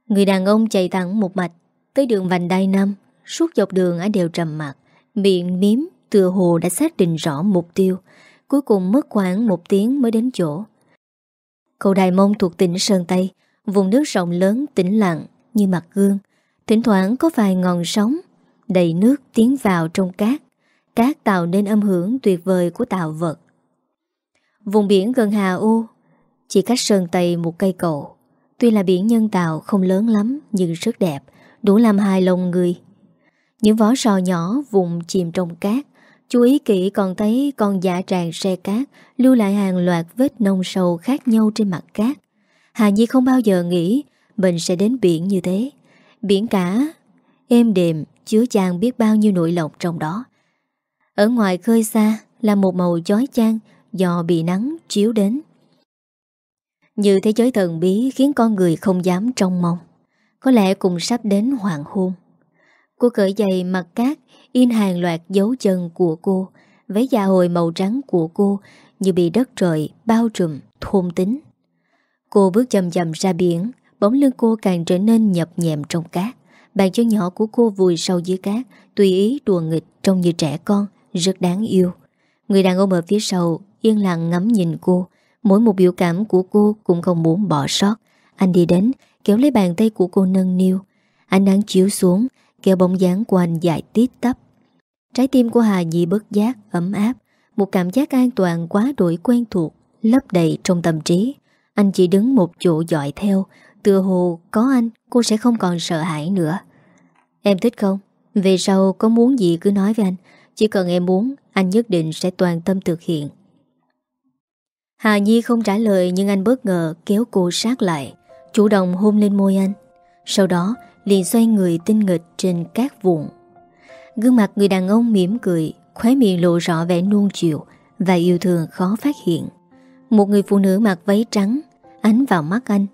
Người đàn ông chạy thẳng một mạch Tới đường vành đai 5 Suốt dọc đường anh đều trầm mặt Miệng miếm tựa hồ đã xác định rõ mục tiêu, Cuối cùng mất khoảng một tiếng mới đến chỗ. Cầu đài Mông thuộc tỉnh Sơn Tây, Vùng nước rộng lớn, tĩnh lặng như mặt gương, Thỉnh thoảng có vài ngọn sóng, Đầy nước tiến vào trong cát. Cát tạo nên âm hưởng tuyệt vời của tạo vật. Vùng biển gần Hà U Chỉ cách Sơn Tây một cây cầu. Tuy là biển nhân tạo không lớn lắm, Nhưng rất đẹp, Đủ làm hài lòng người. Những vó sò nhỏ vùng chìm trong cát Chú ý kỹ còn thấy con giả tràng xe cát, Lưu lại hàng loạt vết nông sâu khác nhau trên mặt cát. Hà Nhi không bao giờ nghĩ Mình sẽ đến biển như thế. Biển cả, Êm đềm, Chứa chàng biết bao nhiêu nội lộc trong đó. Ở ngoài khơi xa, Là một màu chói chang, Do bị nắng chiếu đến. Như thế giới thần bí Khiến con người không dám trông mong. Có lẽ cùng sắp đến hoàng hôn. Cô cởi giày mặt cát, In hàng loạt dấu chân của cô, Váy da hồi màu trắng của cô Như bị đất trời bao trùm Thôn tính. Cô bước chậm chậm ra biển, Bóng lưng cô càng trở nên nhập nhẹm trong cát. Bàn chân nhỏ của cô vùi sâu dưới cát, Tùy ý đùa nghịch trông như trẻ con, Rất đáng yêu. Người đàn ông ở phía sau Yên lặng ngắm nhìn cô, Mỗi một biểu cảm của cô cũng không muốn bỏ sót. Anh đi đến, Kéo lấy bàn tay của cô nâng niu. Anh đang chiếu xuống Kéo bóng dáng của anh dài tít tắp. Trái tim của Hà Nhi bất giác, ấm áp Một cảm giác an toàn quá đổi quen thuộc Lấp đầy trong tâm trí. Anh chỉ đứng một chỗ dọi theo Tựa hồ có anh Cô sẽ không còn sợ hãi nữa. Em thích không? Về sau có muốn gì cứ nói với anh Chỉ cần em muốn Anh nhất định sẽ toàn tâm thực hiện. Hà Nhi không trả lời Nhưng anh bất ngờ kéo cô sát lại Chủ động hôn lên môi anh. Sau đó liền xoay người tinh nghịch Trên các vụn. Gương mặt người đàn ông mỉm cười, Khóe miệng lộ rõ vẻ nuông chiều Và yêu thương khó phát hiện. Một người phụ nữ mặc váy trắng, Ánh vào mắt anh.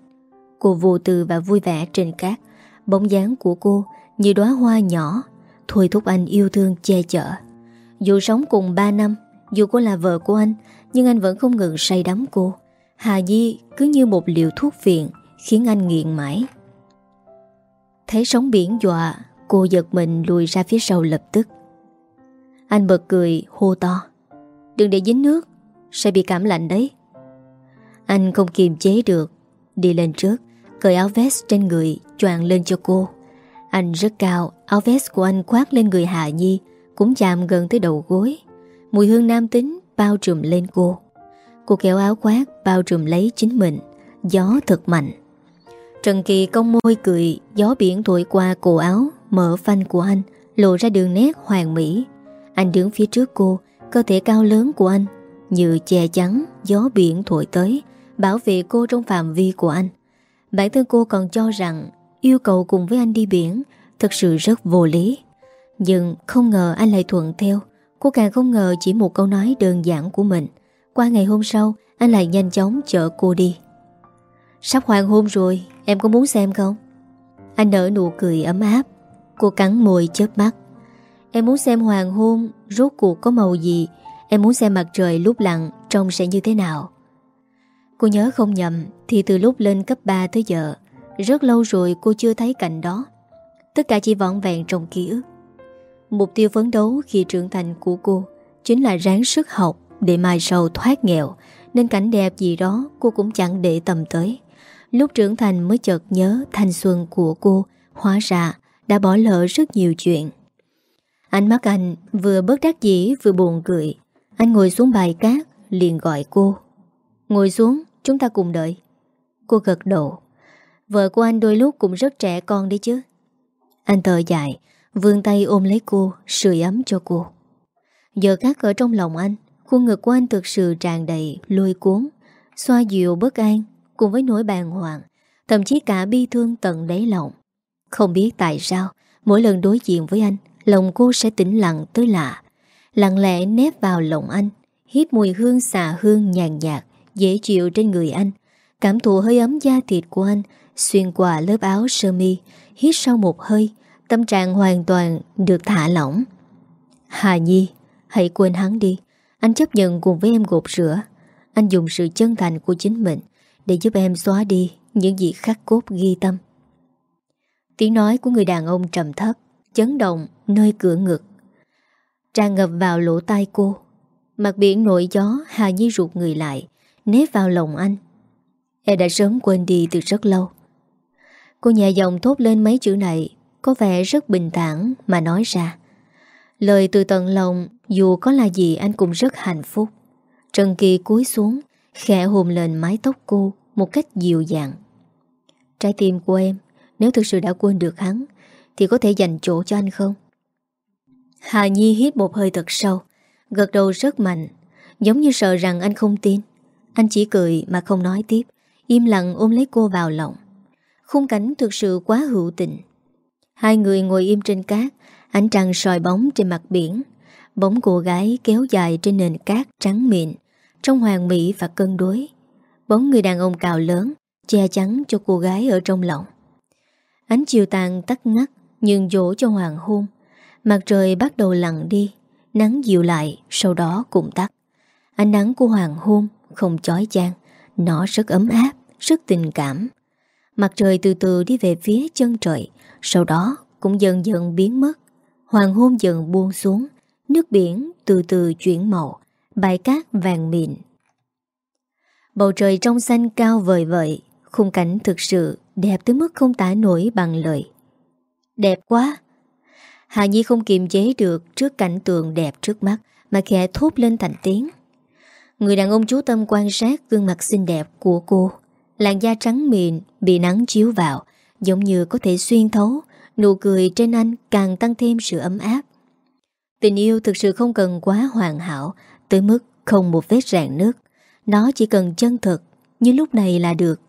Cô vô tư và vui vẻ trên cát, Bóng dáng của cô như đóa hoa nhỏ, Thôi thúc anh yêu thương che chở. Dù sống cùng 3 năm, Dù cô là vợ của anh, Nhưng anh vẫn không ngừng say đắm cô. Hà Di cứ như một liều thuốc viện Khiến anh nghiện mãi. Thấy sóng biển dọa, Cô giật mình lùi ra phía sau lập tức. Anh bật cười, hô to, Đừng để dính nước, Sẽ bị cảm lạnh đấy. Anh không kiềm chế được, Đi lên trước, Cởi áo vest trên người, choàng lên cho cô. Anh rất cao, Áo vest của anh khoác lên người Hạ Nhi, Cũng chạm gần tới đầu gối. Mùi hương nam tính bao trùm lên cô. Cô kéo áo khoác, bao trùm lấy chính mình. Gió thật mạnh. Trần Kỳ cong môi cười, Gió biển thổi qua cổ áo, Mở phanh của anh, Lộ ra đường nét hoàng mỹ. Anh đứng phía trước cô, Cơ thể cao lớn của anh, Như che chắn, gió biển thổi tới, Bảo vệ cô trong phạm vi của anh. Bản thân cô còn cho rằng, Yêu cầu cùng với anh đi biển, Thật sự rất vô lý. Nhưng không ngờ anh lại thuận theo, Cô càng không ngờ chỉ một câu nói đơn giản của mình. Qua ngày hôm sau, Anh lại nhanh chóng chở cô đi. Sắp hoàng hôn rồi Em có muốn xem không? Anh nở nụ cười ấm áp. Cô cắn môi chớp mắt. Em muốn xem hoàng hôn, Rốt cuộc có màu gì? Em muốn xem mặt trời lúc lặng Trông sẽ như thế nào? Cô nhớ không nhầm, Thì từ lúc lên cấp 3 tới giờ, Rất lâu rồi cô chưa thấy cảnh đó. Tất cả chỉ vọn vẹn trong ký ức. Mục tiêu phấn đấu khi trưởng thành của cô Chính là ráng sức học Để mai sau thoát nghèo, Nên cảnh đẹp gì đó cô cũng chẳng để tầm tới. Lúc trưởng thành mới chợt nhớ thanh xuân của cô, Hóa ra đã bỏ lỡ rất nhiều chuyện. Ánh mắt anh vừa bớt đắc dĩ vừa buồn cười. Anh ngồi xuống bài cát, liền gọi cô. Ngồi xuống, chúng ta cùng đợi. Cô gật đầu. Vợ của anh đôi lúc cũng rất trẻ con đấy chứ. Anh thở dài, Vươn tay ôm lấy cô, Sưởi ấm cho cô. Giờ khác ở trong lòng anh, Khuôn ngực của anh thực sự tràn đầy lôi cuốn, Xoa dịu bất an. Cùng với nỗi bàng hoàng, Thậm chí cả bi thương tận đáy lòng. Không biết tại sao, Mỗi lần đối diện với anh, Lòng cô sẽ tĩnh lặng tới lạ, Lặng lẽ nép vào lòng anh, Hít mùi hương xà hương nhàn nhạt, Dễ chịu trên người anh. Cảm thụ hơi ấm da thịt của anh, Xuyên qua lớp áo sơ mi, Hít sâu một hơi, Tâm trạng hoàn toàn được thả lỏng. Hà Nhi, Hãy quên hắn đi. Anh chấp nhận cùng với em gột rửa. Anh dùng sự chân thành của chính mình. Để giúp em xóa đi Những gì khắc cốt ghi tâm. Tiếng nói của người đàn ông trầm thấp, Chấn động nơi cửa ngực. Tràn ngập vào lỗ tai cô. Mặt biển nổi gió, Hà Nhi ruột người lại, Nếp vào lòng anh. Em đã sớm quên đi từ rất lâu. Cô nhẹ giọng thốt lên mấy chữ này, Có vẻ rất bình thản mà nói ra. Lời từ tận lòng, Dù có là gì anh cũng rất hạnh phúc. Trần Kỳ cúi xuống Khẽ hùm lên mái tóc cô Một cách dịu dàng. Trái tim của em, Nếu thực sự đã quên được hắn, Thì có thể dành chỗ cho anh không? Hà Nhi hít một hơi thật sâu, Gật đầu rất mạnh, Giống như sợ rằng anh không tin. Anh chỉ cười mà không nói tiếp, Im lặng ôm lấy cô vào lòng. Khung cảnh thực sự quá hữu tình. Hai người ngồi im trên cát, Ánh trăng soi bóng trên mặt biển. Bóng cô gái kéo dài trên nền cát trắng mịn trong hoàng mỹ và cân đối. Bóng người đàn ông cao lớn, Che chắn cho cô gái ở trong lòng. Ánh chiều tàn tắt ngắt Nhưng dỗ cho hoàng hôn. Mặt trời bắt đầu lặn đi, Nắng dịu lại, Sau đó cũng tắt. Ánh nắng của hoàng hôn không chói chang, Nó rất ấm áp, Rất tình cảm. Mặt trời từ từ đi về phía chân trời, Sau đó cũng dần dần biến mất. Hoàng hôn dần buông xuống, Nước biển từ từ chuyển màu. Bãi cát vàng mịn. Bầu trời trong xanh cao vời vợi, Khung cảnh thực sự đẹp tới mức không tả nổi bằng lời. Đẹp quá. Hà Nhi không kiềm chế được trước cảnh tượng đẹp trước mắt, Mà khẽ thốt lên thành tiếng. Người đàn ông chú tâm quan sát gương mặt xinh đẹp của cô, Làn da trắng mịn bị nắng chiếu vào, Giống như có thể xuyên thấu, Nụ cười trên anh càng tăng thêm sự ấm áp. Tình yêu thực sự không cần quá hoàn hảo Tới mức không một vết rạn nước. Nó chỉ cần chân thực Như lúc này là được.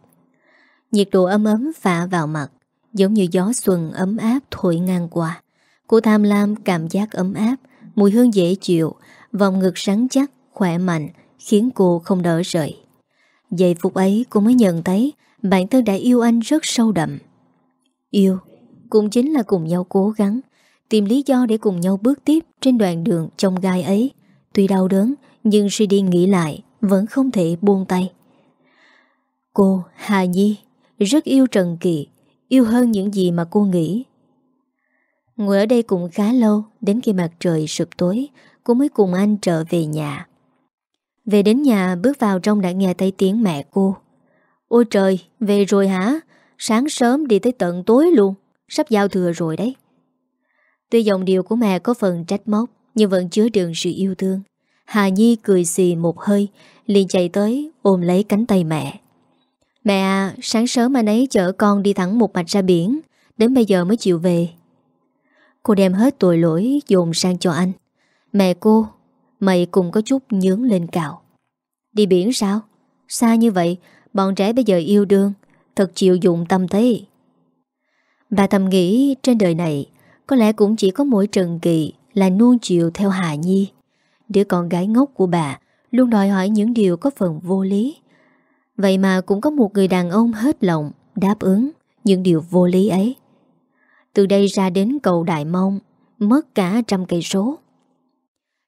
Nhiệt độ ấm ấm phả vào mặt Giống như gió xuân ấm áp thổi ngang qua. Cô tham lam cảm giác ấm áp Mùi hương dễ chịu Vòng ngực rắn chắc, khỏe mạnh Khiến cô không đỡ rời. Giây phút ấy cô mới nhận thấy Bản thân đã yêu anh rất sâu đậm. Yêu Cũng chính là cùng nhau cố gắng Tìm lý do để cùng nhau bước tiếp Trên đoạn đường trong gai ấy. Tuy đau đớn Nhưng suy đi nghĩ lại Vẫn không thể buông tay. Cô, Hà Nhi Rất yêu Trần Kỳ Yêu hơn những gì mà cô nghĩ. Ngồi ở đây cũng khá lâu Đến khi mặt trời sụp tối Cô mới cùng anh trở về nhà. Về đến nhà bước vào trong đã nghe thấy tiếng mẹ cô. Ôi trời, về rồi hả? Sáng sớm đi tới tận tối luôn Sắp giao thừa rồi đấy. Tuy giọng điệu của mẹ có phần trách móc nhưng vẫn chứa đựng sự yêu thương. Hà Nhi cười xì một hơi, liền chạy tới ôm lấy cánh tay mẹ. Mẹ à Sáng sớm anh ấy chở con đi thẳng một mạch ra biển, Đến bây giờ mới chịu về. Cô đem hết tội lỗi dồn sang cho anh. Mẹ cô, Mày cũng có chút nhướng lên cào. Đi biển sao? Xa như vậy, Bọn trẻ bây giờ yêu đương, Thật chịu dụng tâm thế. Bà thầm nghĩ trên đời này Có lẽ cũng chỉ có mỗi Trần Kỳ là nuông chiều theo Hà Nhi. Đứa con gái ngốc của bà Luôn đòi hỏi những điều có phần vô lý. Vậy mà cũng có một người đàn ông hết lòng Đáp ứng những điều vô lý ấy. Từ đây ra đến cầu Đại Mông, Mất cả trăm cây số.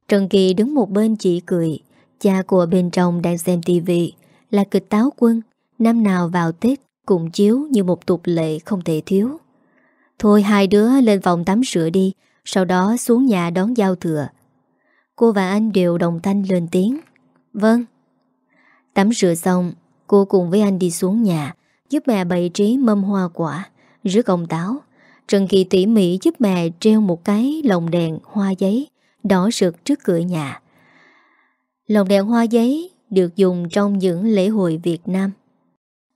Trần Kỳ đứng một bên chỉ cười. Cha của bên trong đang xem tivi Là kịch táo quân. Năm nào vào Tết cũng chiếu Như một tục lệ không thể thiếu. Thôi hai đứa lên phòng tắm rửa đi sau đó xuống nhà đón giao thừa. Cô và anh đều đồng thanh lên tiếng. Vâng. Tắm rửa xong, Cô cùng với anh đi xuống nhà, Giúp mẹ bày trí mâm hoa quả Rước ông táo. Trần Kỳ tỉ mỉ giúp mẹ treo một cái lồng đèn hoa giấy Đỏ rực trước cửa nhà. Lồng đèn hoa giấy được dùng trong những lễ hội Việt Nam.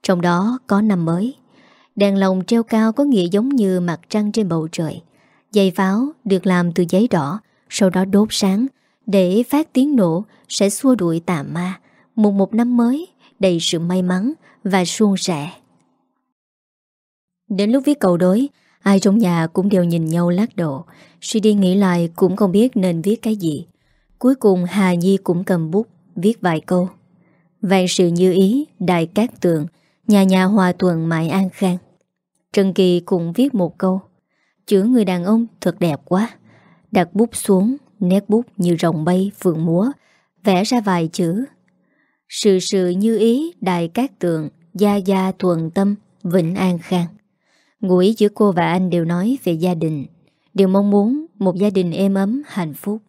Trong đó có năm mới. Đèn lồng treo cao có nghĩa giống như mặt trăng trên bầu trời. Dây pháo được làm từ giấy đỏ Sau đó đốt sáng Để phát tiếng nổ sẽ xua đuổi tà ma Một một năm mới đầy sự may mắn và suôn sẻ. Đến lúc viết cầu đối, ai trong nhà cũng đều nhìn nhau lát độ. Suy đi nghĩ lại cũng không biết nên viết cái gì. Cuối cùng Hà Nhi cũng cầm bút, viết vài câu. Vạn sự như ý, đại cát tượng, nhà nhà hòa tuần mãi an khang. Trần Kỳ cũng viết một câu. Chữ người đàn ông thật đẹp quá. Đặt bút xuống, nét bút như rồng bay, phượng múa, vẽ ra vài chữ. Sự sự như ý đài cát tượng Gia gia thuần tâm Vĩnh an khang. Ngụ ý giữa cô và anh đều nói về gia đình. Đều mong muốn Một gia đình êm ấm hạnh phúc.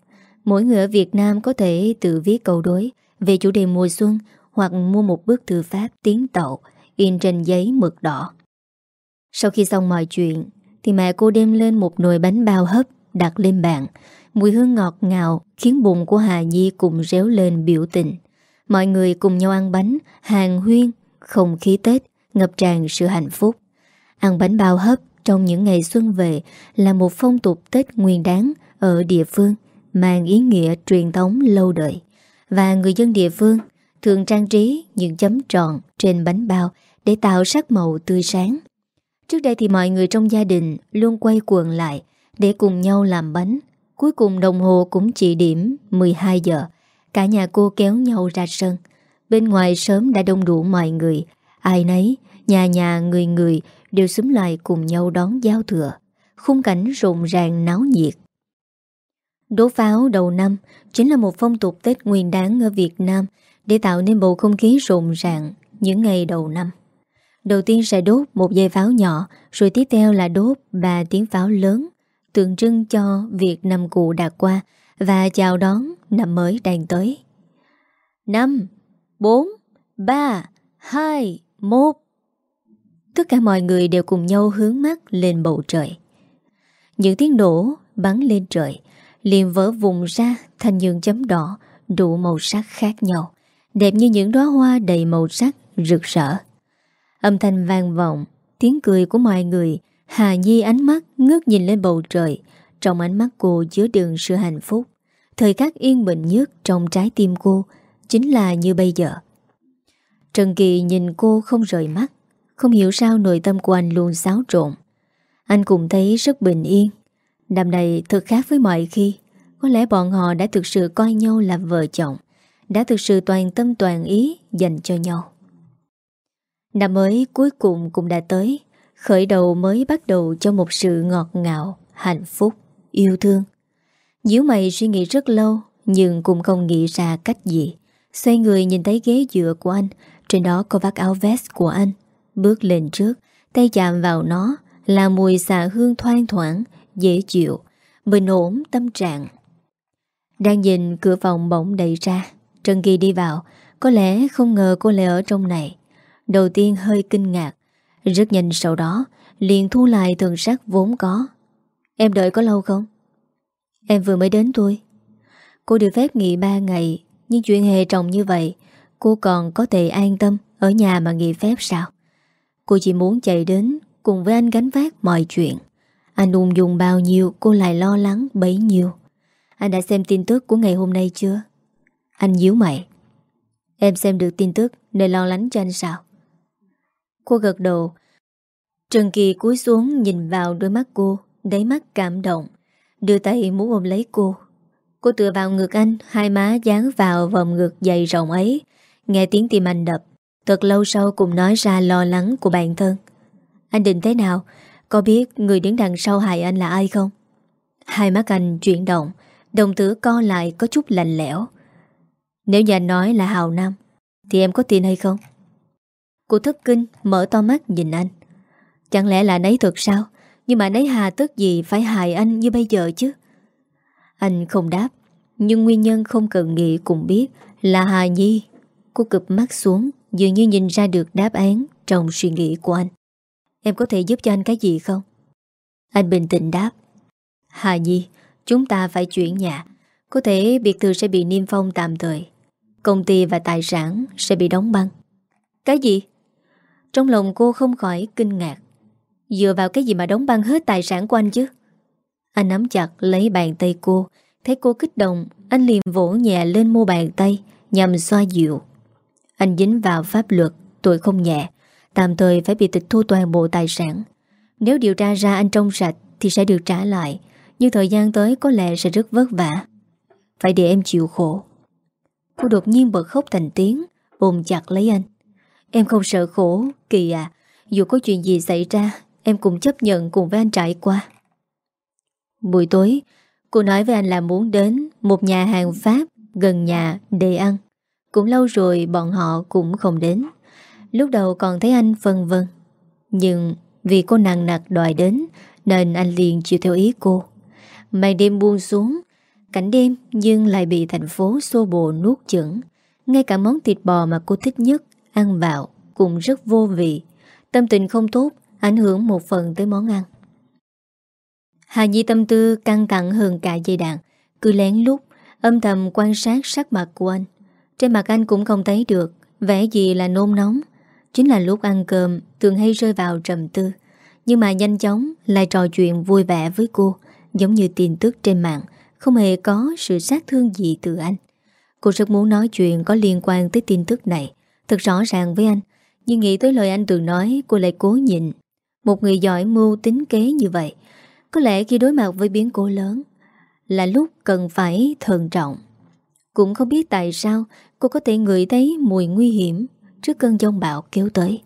Mỗi người ở Việt Nam có thể tự viết câu đối Về chủ đề mùa xuân Hoặc mua một bức thư pháp tiếng tậu In trên giấy mực đỏ. Sau khi xong mọi chuyện thì mẹ cô đem lên một nồi bánh bao hấp Đặt lên bàn Mùi hương ngọt ngào Khiến bụng của Hà Nhi cùng réo lên biểu tình Mọi người cùng nhau ăn bánh, hàng huyên, không khí Tết, ngập tràn sự hạnh phúc. Ăn bánh bao hấp trong những ngày xuân về là một phong tục Tết nguyên đáng ở địa phương, mang ý nghĩa truyền thống lâu đời. Và người dân địa phương thường trang trí những chấm tròn trên bánh bao để tạo sắc màu tươi sáng. Trước đây thì mọi người trong gia đình luôn quay quần lại để cùng nhau làm bánh. Cuối cùng đồng hồ cũng chỉ điểm 12 giờ. Cả nhà cô kéo nhau ra sân. Bên ngoài sớm đã đông đủ mọi người. Ai nấy, nhà nhà người người Đều xúm lại cùng nhau đón giao thừa. Khung cảnh rộn ràng náo nhiệt. Đố pháo đầu năm Chính là một phong tục Tết nguyên đáng ở Việt Nam Để tạo nên bầu không khí rộn ràng Những ngày đầu năm. Đầu tiên sẽ đốt một dây pháo nhỏ Rồi tiếp theo là đốt ba tiếng pháo lớn Tượng trưng cho việc năm cụ đã qua Và chào đón năm mới đang tới. 5, 4, 3, 2, 1 Tất cả mọi người đều cùng nhau hướng mắt lên bầu trời. Những tiếng nổ bắn lên trời, liền vỡ vùng ra thành những chấm đỏ đủ màu sắc khác nhau, đẹp như những đóa hoa đầy màu sắc rực rỡ. Âm thanh vang vọng, tiếng cười của mọi người, Hà Nhi ánh mắt ngước nhìn lên bầu trời, trong ánh mắt cô chứa đựng sự hạnh phúc. Thời khắc yên bình nhất trong trái tim cô Chính là như bây giờ. Trần Kỳ nhìn cô không rời mắt Không hiểu sao nội tâm của anh luôn xáo trộn. Anh cũng thấy rất bình yên. Năm này thật khác với mọi khi Có lẽ bọn họ đã thực sự coi nhau là vợ chồng Đã thực sự toàn tâm toàn ý dành cho nhau. Năm mới cuối cùng cũng đã tới Khởi đầu mới bắt đầu cho một sự ngọt ngào, hạnh phúc, yêu thương. Díu mày suy nghĩ rất lâu Nhưng cũng không nghĩ ra cách gì. Xoay người nhìn thấy ghế dựa của anh Trên đó có vác áo vest của anh. Bước lên trước Tay chạm vào nó Là mùi xà hương thoang thoảng Dễ chịu Bình ổn tâm trạng. Đang nhìn cửa phòng bỗng đẩy ra. Trần Kỳ đi vào Có lẽ không ngờ cô lại ở trong này. Đầu tiên hơi kinh ngạc. Rất nhanh sau đó, Liền thu lại thường sắc vốn có. Em đợi có lâu không? Em vừa mới đến thôi Cô được phép nghỉ 3 ngày, Nhưng chuyện hề trọng như vậy, Cô còn có thể an tâm Ở nhà mà nghỉ phép sao? Cô chỉ muốn chạy đến Cùng với anh gánh vác mọi chuyện. Anh ung dùng bao nhiêu, Cô lại lo lắng bấy nhiêu. Anh đã xem tin tức của ngày hôm nay chưa? Anh díu mày. Em xem được tin tức, Nên lo lắng cho anh sao? Cô gật đầu. Trần Kỳ cúi xuống nhìn vào đôi mắt cô, Đáy mắt cảm động. Đưa tay muốn ôm lấy cô. Cô tựa vào ngực anh, Hai má dán vào vòng ngực dày rộng ấy. Nghe tiếng tim anh đập, Thật lâu sau cùng nói ra lo lắng của bản thân. Anh định thế nào? Có biết người đứng đằng sau hại anh là ai không? Hai mắt anh chuyển động, Đồng tử co lại có chút lạnh lẽo. Nếu như anh nói là Hào Nam, Thì em có tin hay không? Cô thất kinh, mở to mắt nhìn anh. Chẳng lẽ là nấy thật sao? Nhưng mà nấy hà tức gì phải hại anh như bây giờ chứ? Anh không đáp, Nhưng nguyên nhân không cần nghĩ cũng biết Là Hà Nhi. Cô cụp mắt xuống, Dường như nhìn ra được đáp án Trong suy nghĩ của anh. Em có thể giúp cho anh cái gì không? Anh bình tĩnh đáp, Hà Nhi, Chúng ta phải chuyển nhà. Có thể biệt thự sẽ bị niêm phong tạm thời, Công ty và tài sản sẽ bị đóng băng. Cái gì? Trong lòng cô không khỏi kinh ngạc. Dựa vào cái gì mà đóng băng hết tài sản của anh chứ? Anh nắm chặt lấy bàn tay cô, Thấy cô kích động, Anh liền vỗ nhẹ lên mu bàn tay, Nhằm xoa dịu. Anh dính vào pháp luật, Tội không nhẹ, Tạm thời phải bị tịch thu toàn bộ tài sản. Nếu điều tra ra anh trong sạch Thì sẽ được trả lại, Nhưng thời gian tới có lẽ sẽ rất vất vả. Phải để em chịu khổ. Cô đột nhiên bật khóc thành tiếng, Ôm chặt lấy anh. Em không sợ khổ, Kỳ à. Dù có chuyện gì xảy ra, Em cũng chấp nhận cùng với anh trải qua. Buổi tối, Cô nói với anh là muốn đến Một nhà hàng Pháp gần nhà để ăn Cũng lâu rồi bọn họ cũng không đến. Lúc đầu còn thấy anh phân vân. Nhưng vì cô nặng nặc đòi đến, Nên anh liền chịu theo ý cô. Mày đêm buông xuống, Cảnh đêm nhưng lại bị thành phố xô bồ nuốt chửng. Ngay cả món thịt bò mà cô thích nhất Ăn vào cũng rất vô vị. Tâm tình không tốt, Ảnh hưởng một phần tới món ăn. Hà Nhi tâm tư căng thẳng hơn cả dây đàn Cứ lén lút, Âm thầm quan sát sắc mặt của anh. Trên mặt anh cũng không thấy được Vẻ gì là nôn nóng. Chính là lúc ăn cơm, Thường hay rơi vào trầm tư. Nhưng mà nhanh chóng lại trò chuyện vui vẻ với cô, Giống như tin tức trên mạng, Không hề có sự sát thương gì từ anh. Cô rất muốn nói chuyện có liên quan tới tin tức này Thật rõ ràng với anh, Nhưng nghĩ tới lời anh từng nói, Cô lại cố nhịn. Một người giỏi mưu tính kế như vậy, Có lẽ khi đối mặt với biến cố lớn, Là lúc cần phải thận trọng. Cũng không biết tại sao, Cô có thể ngửi thấy mùi nguy hiểm Trước cơn giông bão kéo tới.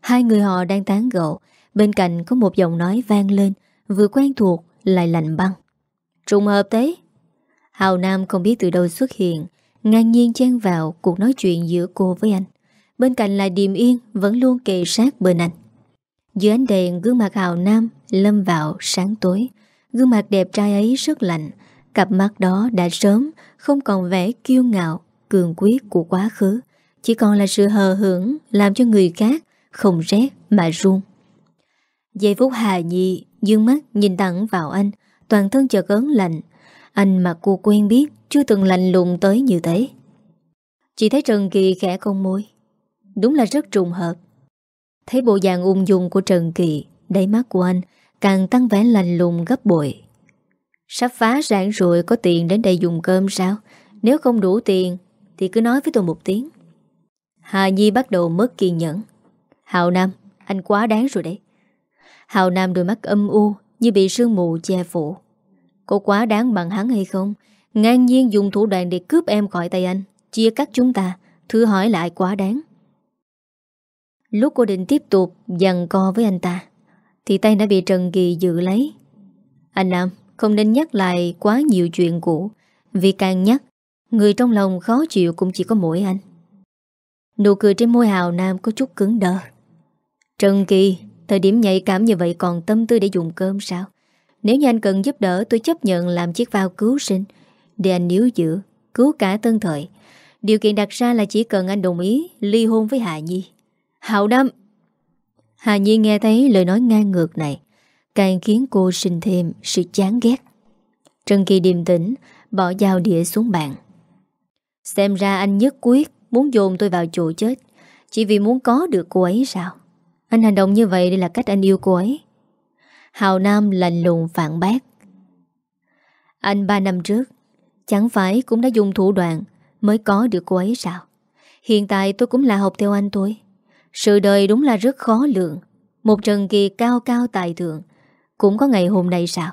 Hai người họ đang tán gẫu, Bên cạnh có một giọng nói vang lên, Vừa quen thuộc lại lạnh băng. Trùng hợp thế. Hào Nam không biết từ đâu xuất hiện, ngang nhiên chen vào cuộc nói chuyện giữa cô với anh. Bên cạnh là Điềm Yên, Vẫn luôn kề sát bên anh Dưới ánh đèn, gương mặt Hào Nam Lâm vào sáng tối. Gương mặt đẹp trai ấy rất lạnh. Cặp mắt đó đã sớm Không còn vẻ kiêu ngạo, Cường quyết của quá khứ. Chỉ còn là sự hờ hưởng Làm cho người khác không rét mà run. Giây phút Hà Nhi Dương mắt nhìn thẳng vào anh. Toàn thân chợt ớn lạnh. Anh mà cô quen biết, Chưa từng lạnh lùng tới như thế. Chỉ thấy Trần Kỳ khẽ con môi. Đúng là rất trùng hợp. Thấy bộ dạng ung dung của Trần Kỳ, Đáy mắt của anh Càng tăng vẻ lành lùng gấp bội. Sắp phá sản rồi Có tiền đến đây dùng cơm sao? Nếu không đủ tiền, Thì cứ nói với tôi một tiếng. Hà Nhi bắt đầu mất kiên nhẫn. Hào Nam, Anh quá đáng rồi đấy. Hào Nam đôi mắt âm u Như bị sương mù che phủ. Cô quá đáng bằng hắn hay không? Ngang nhiên dùng thủ đoạn để cướp em khỏi tay anh, Chia cắt chúng ta Thứ hỏi lại quá đáng. Lúc cô định tiếp tục dằn co với anh ta, Thì tay đã bị Trần Kỳ giữ lấy. Anh Nam Không nên nhắc lại quá nhiều chuyện cũ, Vì càng nhắc, Người trong lòng khó chịu cũng chỉ có mỗi anh. Nụ cười trên môi Hào Nam có chút cứng đờ. Trần Kỳ, Thời điểm nhạy cảm như vậy còn tâm tư để dùng cơm sao? Nếu như anh cần giúp đỡ, Tôi chấp nhận làm chiếc vào cứu sinh. Để anh níu giữ, Cứu cả tân thời. Điều kiện đặt ra là chỉ cần anh đồng ý Ly hôn với Hạ Nhi. Hạo Đâm. Hà Nhi nghe thấy lời nói ngang ngược này, Càng khiến cô sinh thêm sự chán ghét. Trần Kỳ điềm tĩnh, Bỏ dao đĩa xuống bàn. Xem ra anh nhất quyết Muốn dồn tôi vào chỗ chết, Chỉ vì muốn có được cô ấy sao? Anh hành động như vậy đây là cách anh yêu cô ấy. Hào Nam lạnh lùng phản bác. Anh ba năm trước, Chẳng phải cũng đã dùng thủ đoạn Mới có được cô ấy sao? Hiện tại tôi cũng là học theo anh tôi sự đời đúng là rất khó lượng Một Trần Kỳ cao cao tài thượng. Cũng có ngày hôm nay sao?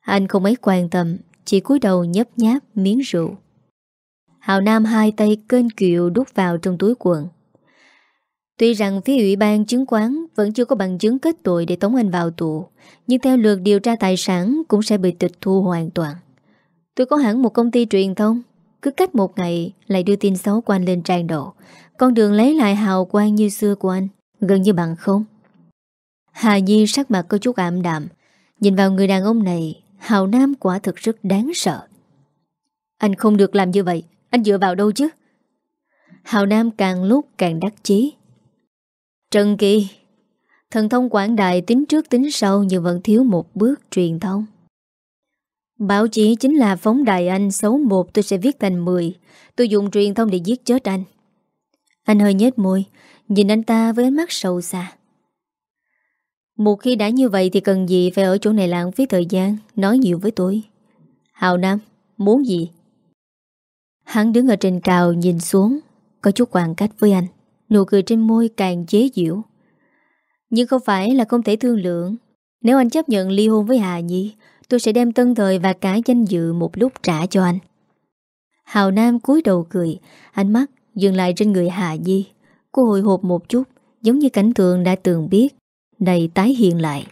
Anh không mấy quan tâm Chỉ cúi đầu nhấp nháp miếng rượu. Hào Nam hai tay kênh kiệu đút vào trong túi quần. Tuy rằng phía ủy ban chứng khoán vẫn chưa có bằng chứng kết tội để tống anh vào tù, nhưng theo lượt điều tra tài sản cũng sẽ bị tịch thu hoàn toàn. Tôi có hẳn một công ty truyền thông, cứ cách một ngày lại đưa tin xấu quanh lên trang độ, con đường lấy lại hào quang như xưa của anh, Gần như bằng không. Hà Nhi sắc mặt có chút ảm đạm. Nhìn vào người đàn ông này, Hào Nam quả thực rất đáng sợ. Anh không được làm như vậy, Anh dựa vào đâu chứ? Hào Nam càng lúc càng đắc chí. Trần Kỳ, Thần thông quảng đại tính trước tính sau Nhưng vẫn thiếu một bước truyền thông. Báo chí chính là phóng đại anh Xấu một, tôi sẽ viết thành 10 Tôi dùng truyền thông để giết chết anh. Anh hơi nhếch môi, Nhìn anh ta với ánh mắt sâu xa. Một khi đã như vậy Thì cần gì phải ở chỗ này lãng phí thời gian, Nói nhiều với tôi. Hào Nam, Muốn gì? Hắn đứng ở trên cao nhìn xuống, Có chút khoảng cách với anh. Nụ cười trên môi càng chế diệu Nhưng không phải là không thể thương lượng. Nếu anh chấp nhận ly hôn với Hà Nhi, Tôi sẽ đem tân thời và cả danh dự Một lúc trả cho anh. Hào Nam cúi đầu cười, Ánh mắt dừng lại trên người Hà Di. Cô hồi hộp một chút, Giống như cảnh tượng đã từng biết. Đầy tái hiện lại.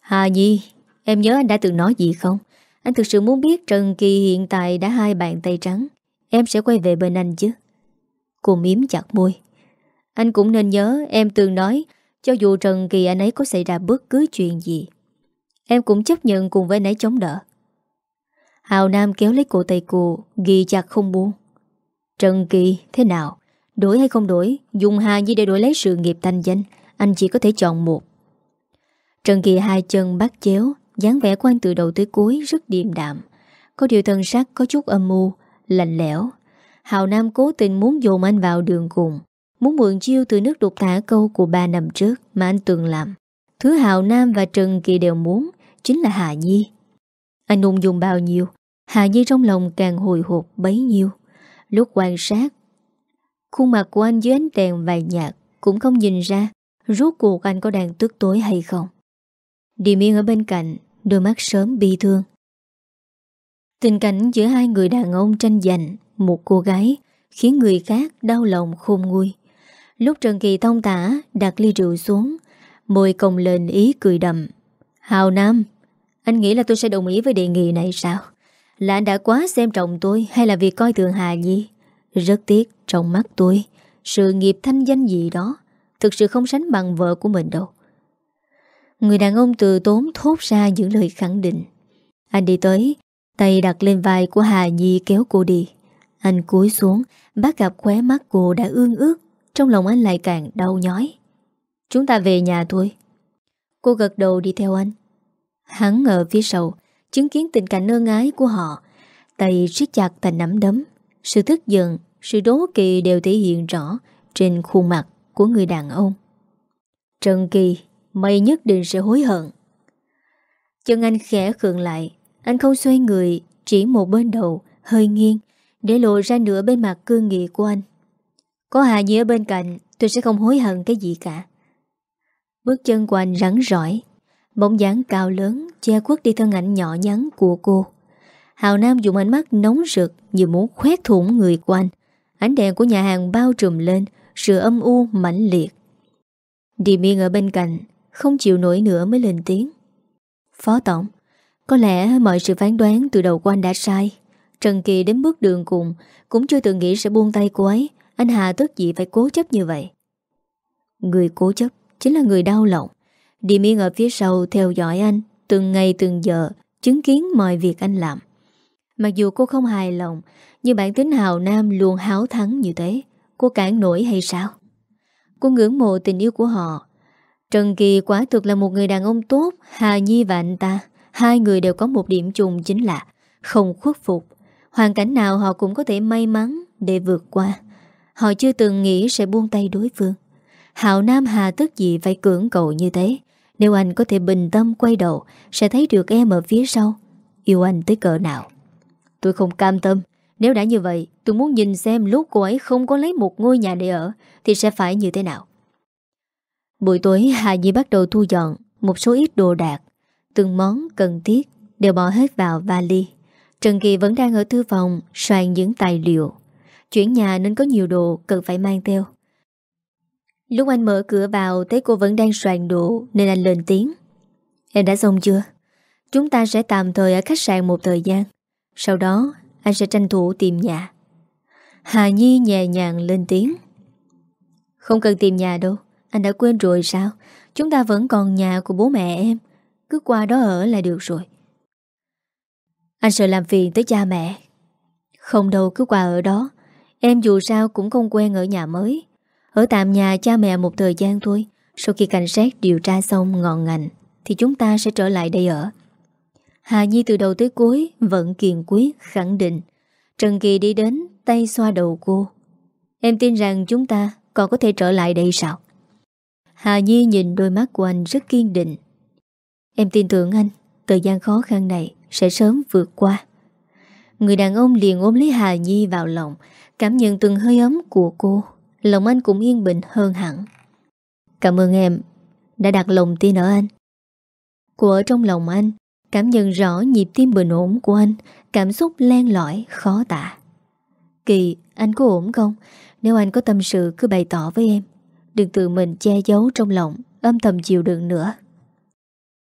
Hà Nhi Em nhớ anh đã từng nói gì không? Anh thực sự muốn biết Trần Kỳ hiện tại đã hai bàn tay trắng. Em sẽ quay về bên anh chứ? Cô miếm chặt môi. Anh cũng nên nhớ em từng nói, Cho dù Trần Kỳ anh ấy có xảy ra bất cứ chuyện gì, Em cũng chấp nhận cùng với anh ấy chống đỡ. Hào Nam kéo lấy cổ tay cô, Ghi chặt không buông. Trần Kỳ, thế nào? Đổi hay không đổi? Dùng Hà Nhi để đổi lấy sự nghiệp thanh danh, Anh chỉ có thể chọn một. Trần Kỳ hai chân bắt chéo, dáng vẻ quan từ đầu tới cuối rất điềm đạm. Có điều thân sắc có chút âm mưu Lạnh lẽo. Hào Nam cố tình muốn dồn anh vào đường cùng, Muốn mượn chiêu từ nước đục thả câu Của ba năm trước mà anh từng làm. Thứ Hào Nam và Trần Kỳ đều muốn Chính là Hà Nhi. Anh ung dùng bao nhiêu, Hà Nhi trong lòng càng hồi hộp bấy nhiêu. Lúc quan sát. Khuôn mặt của anh dưới ánh đèn vài nhạt Cũng không nhìn ra Rốt cuộc anh có đang tức tối hay không. Đi miên ở bên cạnh, Đôi mắt sớm bi thương. Tình cảnh giữa hai người đàn ông tranh giành Một cô gái Khiến người khác đau lòng khôn nguôi. Lúc Trần Kỳ thông tả, Đặt ly rượu xuống, Môi cong lên ý cười đậm Hào Nam, Anh nghĩ là tôi sẽ đồng ý với đề nghị này sao? Là anh đã quá xem trọng tôi Hay là vì coi thường Hà Nhi Rất tiếc, trong mắt tôi, Sự nghiệp thanh danh gì đó Thực sự không sánh bằng vợ của mình đâu. Người đàn ông từ tốn thốt ra những lời khẳng định. Anh đi tới, Tay đặt lên vai của Hà Nhi kéo cô đi. Anh cúi xuống Bắt gặp khóe mắt cô đã ương ước, Trong lòng anh lại càng đau nhói. Chúng ta về nhà thôi. Cô gật đầu đi theo anh. Hắn ở phía sau Chứng kiến tình cảnh nơ ngái của họ. Tay siết chặt thành nắm đấm. Sự tức giận, Sự đố kỵ đều thể hiện rõ Trên khuôn mặt của người đàn ông. Trần Kỳ Mày nhất định sẽ hối hận. Chân anh khẽ khượng lại. Anh không xoay người, Chỉ một bên đầu, hơi nghiêng, Để lộ ra nửa bên mặt cương nghị của anh. Có Hà Nhi ở bên cạnh, Tôi sẽ không hối hận cái gì cả. Bước chân của anh rắn rỏi. Bóng dáng cao lớn, Che khuất đi thân ảnh nhỏ nhắn của cô. Hào Nam dùng ánh mắt nóng rực Như muốn khoét thủng người của anh Ánh đèn của nhà hàng bao trùm lên, Sự âm u mãnh liệt. Đi miên ở bên cạnh, Không chịu nổi nữa mới lên tiếng. Phó Tổng, Có lẽ mọi sự phán đoán từ đầu của anh đã sai. Trần Kỳ đến bước đường cùng, Cũng chưa từng nghĩ sẽ buông tay cô ấy. Anh Hà tất gì phải cố chấp như vậy? Người cố chấp Chính là người đau lòng. Đi miên ở phía sau theo dõi anh Từng ngày từng giờ, Chứng kiến mọi việc anh làm. Mặc dù cô không hài lòng, Nhưng bản tính hào nam luôn háo thắng như thế. Cô cản nổi hay sao? Cô ngưỡng mộ tình yêu của họ. Trần Kỳ quả thực là một người đàn ông tốt, Hà Nhi và anh ta, Hai người đều có một điểm chung chính là Không khuất phục. Hoàn cảnh nào họ cũng có thể may mắn Để vượt qua. Họ chưa từng nghĩ sẽ buông tay đối phương. Hạo Nam Hà tức gì phải cưỡng cầu như thế? Nếu anh có thể bình tâm quay đầu, Sẽ thấy được em ở phía sau. Yêu anh tới cỡ nào? Tôi không cam tâm. Nếu đã như vậy, tôi muốn nhìn xem lúc cô ấy không có lấy một ngôi nhà để ở, Thì sẽ phải như thế nào? Buổi tối, Hà Nhi bắt đầu thu dọn Một số ít đồ đạc, Từng món cần thiết Đều bỏ hết vào vali. Trần Kỳ vẫn đang ở thư phòng Soạn những tài liệu. Chuyển nhà nên có nhiều đồ cần phải mang theo. Lúc anh mở cửa vào, Thấy cô vẫn đang soạn đồ, Nên anh lên tiếng. Em đã xong chưa? Chúng ta sẽ tạm thời ở khách sạn một thời gian. Sau đó, anh sẽ tranh thủ tìm nhà. Hà Nhi nhẹ nhàng lên tiếng. Không cần tìm nhà đâu, Anh đã quên rồi sao? Chúng ta vẫn còn nhà của bố mẹ em. Cứ qua đó ở là được rồi. Anh sợ làm phiền tới cha mẹ. Không đâu, cứ qua ở đó. Em dù sao cũng không quen ở nhà mới. Ở tạm nhà cha mẹ một thời gian thôi. Sau khi cảnh sát điều tra xong ngọn ngành, Thì chúng ta sẽ trở lại đây ở. Hà Nhi từ đầu tới cuối Vẫn kiên quyết khẳng định. Trần Kỳ đi đến, tay xoa đầu cô. Em tin rằng chúng ta Còn có thể trở lại đây sao? Hà Nhi nhìn đôi mắt của anh rất kiên định. Em tin tưởng anh, Thời gian khó khăn này Sẽ sớm vượt qua. Người đàn ông liền ôm lấy Hà Nhi vào lòng, Cảm nhận từng hơi ấm của cô. Lòng anh cũng yên bình hơn hẳn. Cảm ơn em Đã đặt lòng tin ở anh. Cô ở trong lòng anh, Cảm nhận rõ nhịp tim bình ổn của anh, Cảm xúc len lỏi, khó tả. Kỳ, anh có ổn không? Nếu anh có tâm sự, cứ bày tỏ với em. Đừng tự mình che giấu trong lòng, Âm thầm chịu đựng nữa.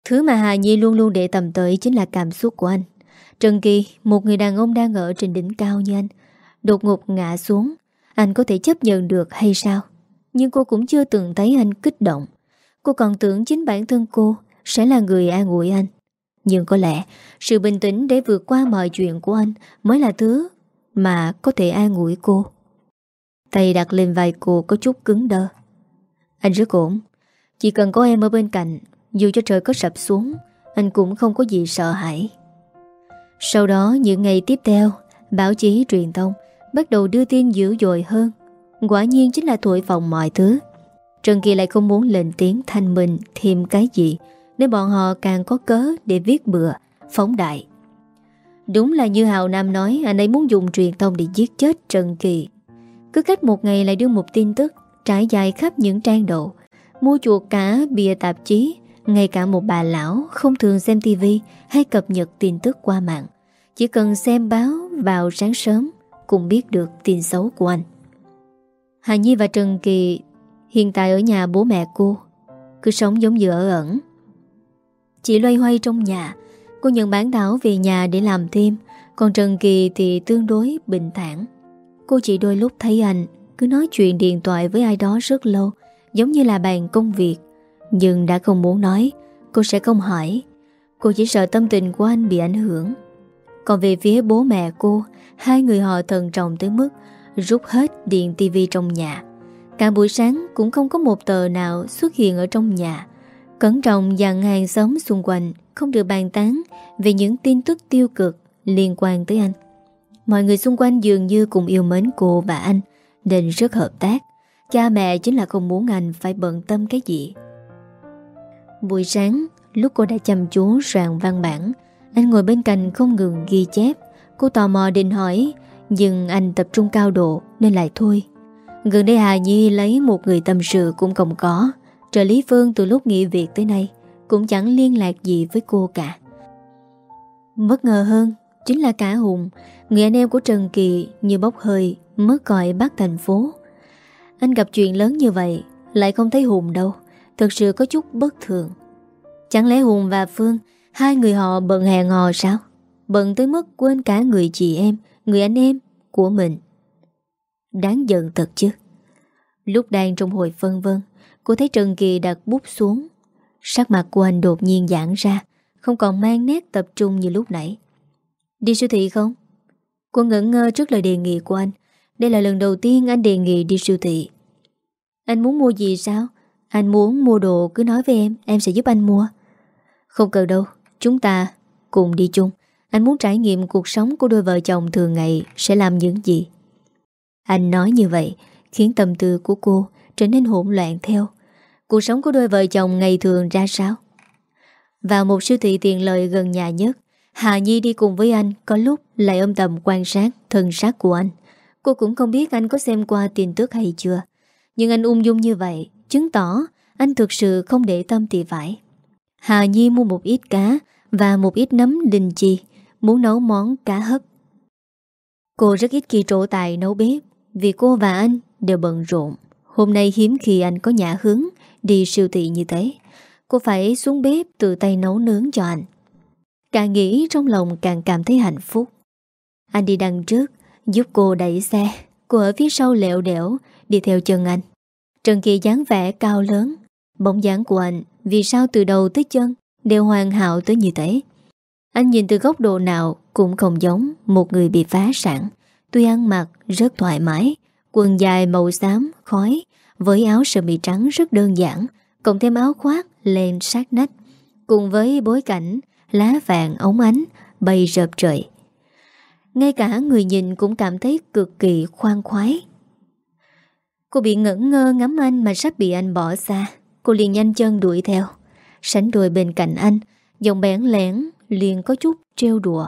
Thứ mà Hà Nhi luôn luôn để tầm tới Chính là cảm xúc của anh. Trần Kỳ, Một người đàn ông đang ở trên đỉnh cao như anh, Đột ngột ngã xuống. Anh có thể chấp nhận được hay sao? Nhưng cô cũng chưa từng thấy anh kích động. Cô còn tưởng chính bản thân cô Sẽ là người an ủi anh. Nhưng có lẽ Sự bình tĩnh để vượt qua mọi chuyện của anh Mới là thứ Mà có thể an ủi cô. Tay đặt lên vai cô có chút cứng đơ. Anh rất ổn. Chỉ cần có em ở bên cạnh, Dù cho trời có sập xuống, Anh cũng không có gì sợ hãi. Sau đó, những ngày tiếp theo, Báo chí truyền thông Bắt đầu đưa tin dữ dội hơn. Quả nhiên chính là thổi phòng mọi thứ. Trần Kỳ lại không muốn lên tiếng thanh minh thêm cái gì, Nên bọn họ càng có cớ để viết bừa, Phóng đại. Đúng là như Hào Nam nói, Anh ấy muốn dùng truyền thông để giết chết Trần Kỳ. Cứ cách một ngày lại đưa một tin tức Trải dài khắp những trang độ. Mua chuột cả bìa tạp chí, Ngay cả một bà lão không thường xem tivi Hay cập nhật tin tức qua mạng. Chỉ cần xem báo vào sáng sớm cũng biết được tin xấu của anh. Hà Nhi và Trần Kỳ Hiện tại ở nhà bố mẹ cô, Cứ sống giống như ở ẩn. Chị loay hoay trong nhà, Cô nhận bán đảo về nhà để làm thêm, Còn Trần Kỳ thì tương đối bình thản. Cô chỉ đôi lúc thấy anh Cứ nói chuyện điện thoại với ai đó rất lâu, Giống như là bàn công việc, Nhưng đã không muốn nói, Cô sẽ không hỏi. Cô chỉ sợ tâm tình của anh bị ảnh hưởng. Còn về phía bố mẹ cô, Hai người họ thần trọng tới mức Rút hết điện tivi trong nhà. Cả buổi sáng cũng không có một tờ nào xuất hiện ở trong nhà. Cẩn trọng dặn hàng xóm xung quanh Không được bàn tán Về những tin tức tiêu cực liên quan tới anh. Mọi người xung quanh dường như cùng yêu mến cô và anh, Nên rất hợp tác. Cha mẹ chính là không muốn anh phải bận tâm cái gì. Buổi sáng, Lúc cô đã chăm chú soạn văn bản anh ngồi bên cạnh không ngừng ghi chép. Cô tò mò định hỏi, Nhưng anh tập trung cao độ Nên lại thôi. Gần đây Hà Nhi lấy một người tâm sự cũng không có. Trợ Lý Phương từ lúc nghỉ việc tới nay Cũng chẳng liên lạc gì với cô cả. Bất ngờ hơn, Chính là cả Hùng, Người anh em của Trần Kỳ như bốc hơi, Mất gọi bác thành phố. Anh gặp chuyện lớn như vậy, Lại không thấy Hùng đâu Thực sự có chút bất thường. Chẳng lẽ Hùng và Phương Hai người họ bận hẹn hò sao? Bận tới mức quên cả người chị em, Người anh em của mình. Đáng giận thật chứ. Lúc đang trong hồi phân vân, Cô thấy Trần Kỳ đặt bút xuống. Sắc mặt của anh đột nhiên giãn ra, Không còn mang nét tập trung như lúc nãy. Đi siêu thị không? Cô ngẩn ngơ trước lời đề nghị của anh. Đây là lần đầu tiên anh đề nghị đi siêu thị. Anh muốn mua gì sao? Anh muốn mua đồ cứ nói với em Em sẽ giúp anh mua. Không cần đâu. Chúng ta cùng đi chung. Anh muốn trải nghiệm cuộc sống của đôi vợ chồng thường ngày Sẽ làm những gì? Anh nói như vậy, Khiến tâm tư của cô trở nên hỗn loạn theo. Cuộc sống của đôi vợ chồng ngày thường ra sao? Vào một siêu thị tiện lợi gần nhà nhất, Hà Nhi đi cùng với anh Có lúc lại âm tầm quan sát Thân xác của anh. Cô cũng không biết anh có xem qua tin tức hay chưa, Nhưng anh ung dung như vậy, Chứng tỏ anh thực sự không để tâm thì phải. Hà Nhi mua một ít cá Và một ít nấm đình chi Muốn nấu món cá hấp. Cô rất ít khi trổ tài nấu bếp, Vì cô và anh đều bận rộn. Hôm nay hiếm khi anh có nhã hướng Đi siêu thị như thế. Cô phải xuống bếp tự tay nấu nướng cho anh. Càng nghĩ trong lòng càng cảm thấy hạnh phúc. Anh đi đằng trước, Giúp cô đẩy xe. Cô ở phía sau lẹo đẻo, Đi theo chân anh. Trần Kỳ dáng vẻ cao lớn Bóng dáng của anh Vì sao từ đầu tới chân Đều hoàn hảo tới như thế? Anh nhìn từ góc độ nào Cũng không giống một người bị phá sản. Tuy ăn mặc rất thoải mái Quần dài màu xám, khói Với áo sơ mi trắng rất đơn giản Cộng thêm áo khoác lên sát nách. Cùng với bối cảnh Lá vàng ống ánh Bay rợp trời. Ngay cả người nhìn cũng cảm thấy cực kỳ khoan khoái. Cô bị ngẩn ngơ ngắm anh Mà sắp bị anh bỏ xa. Cô liền nhanh chân đuổi theo. Sánh đuổi bên cạnh anh, Giọng bẽn lẽn liền có chút trêu đùa.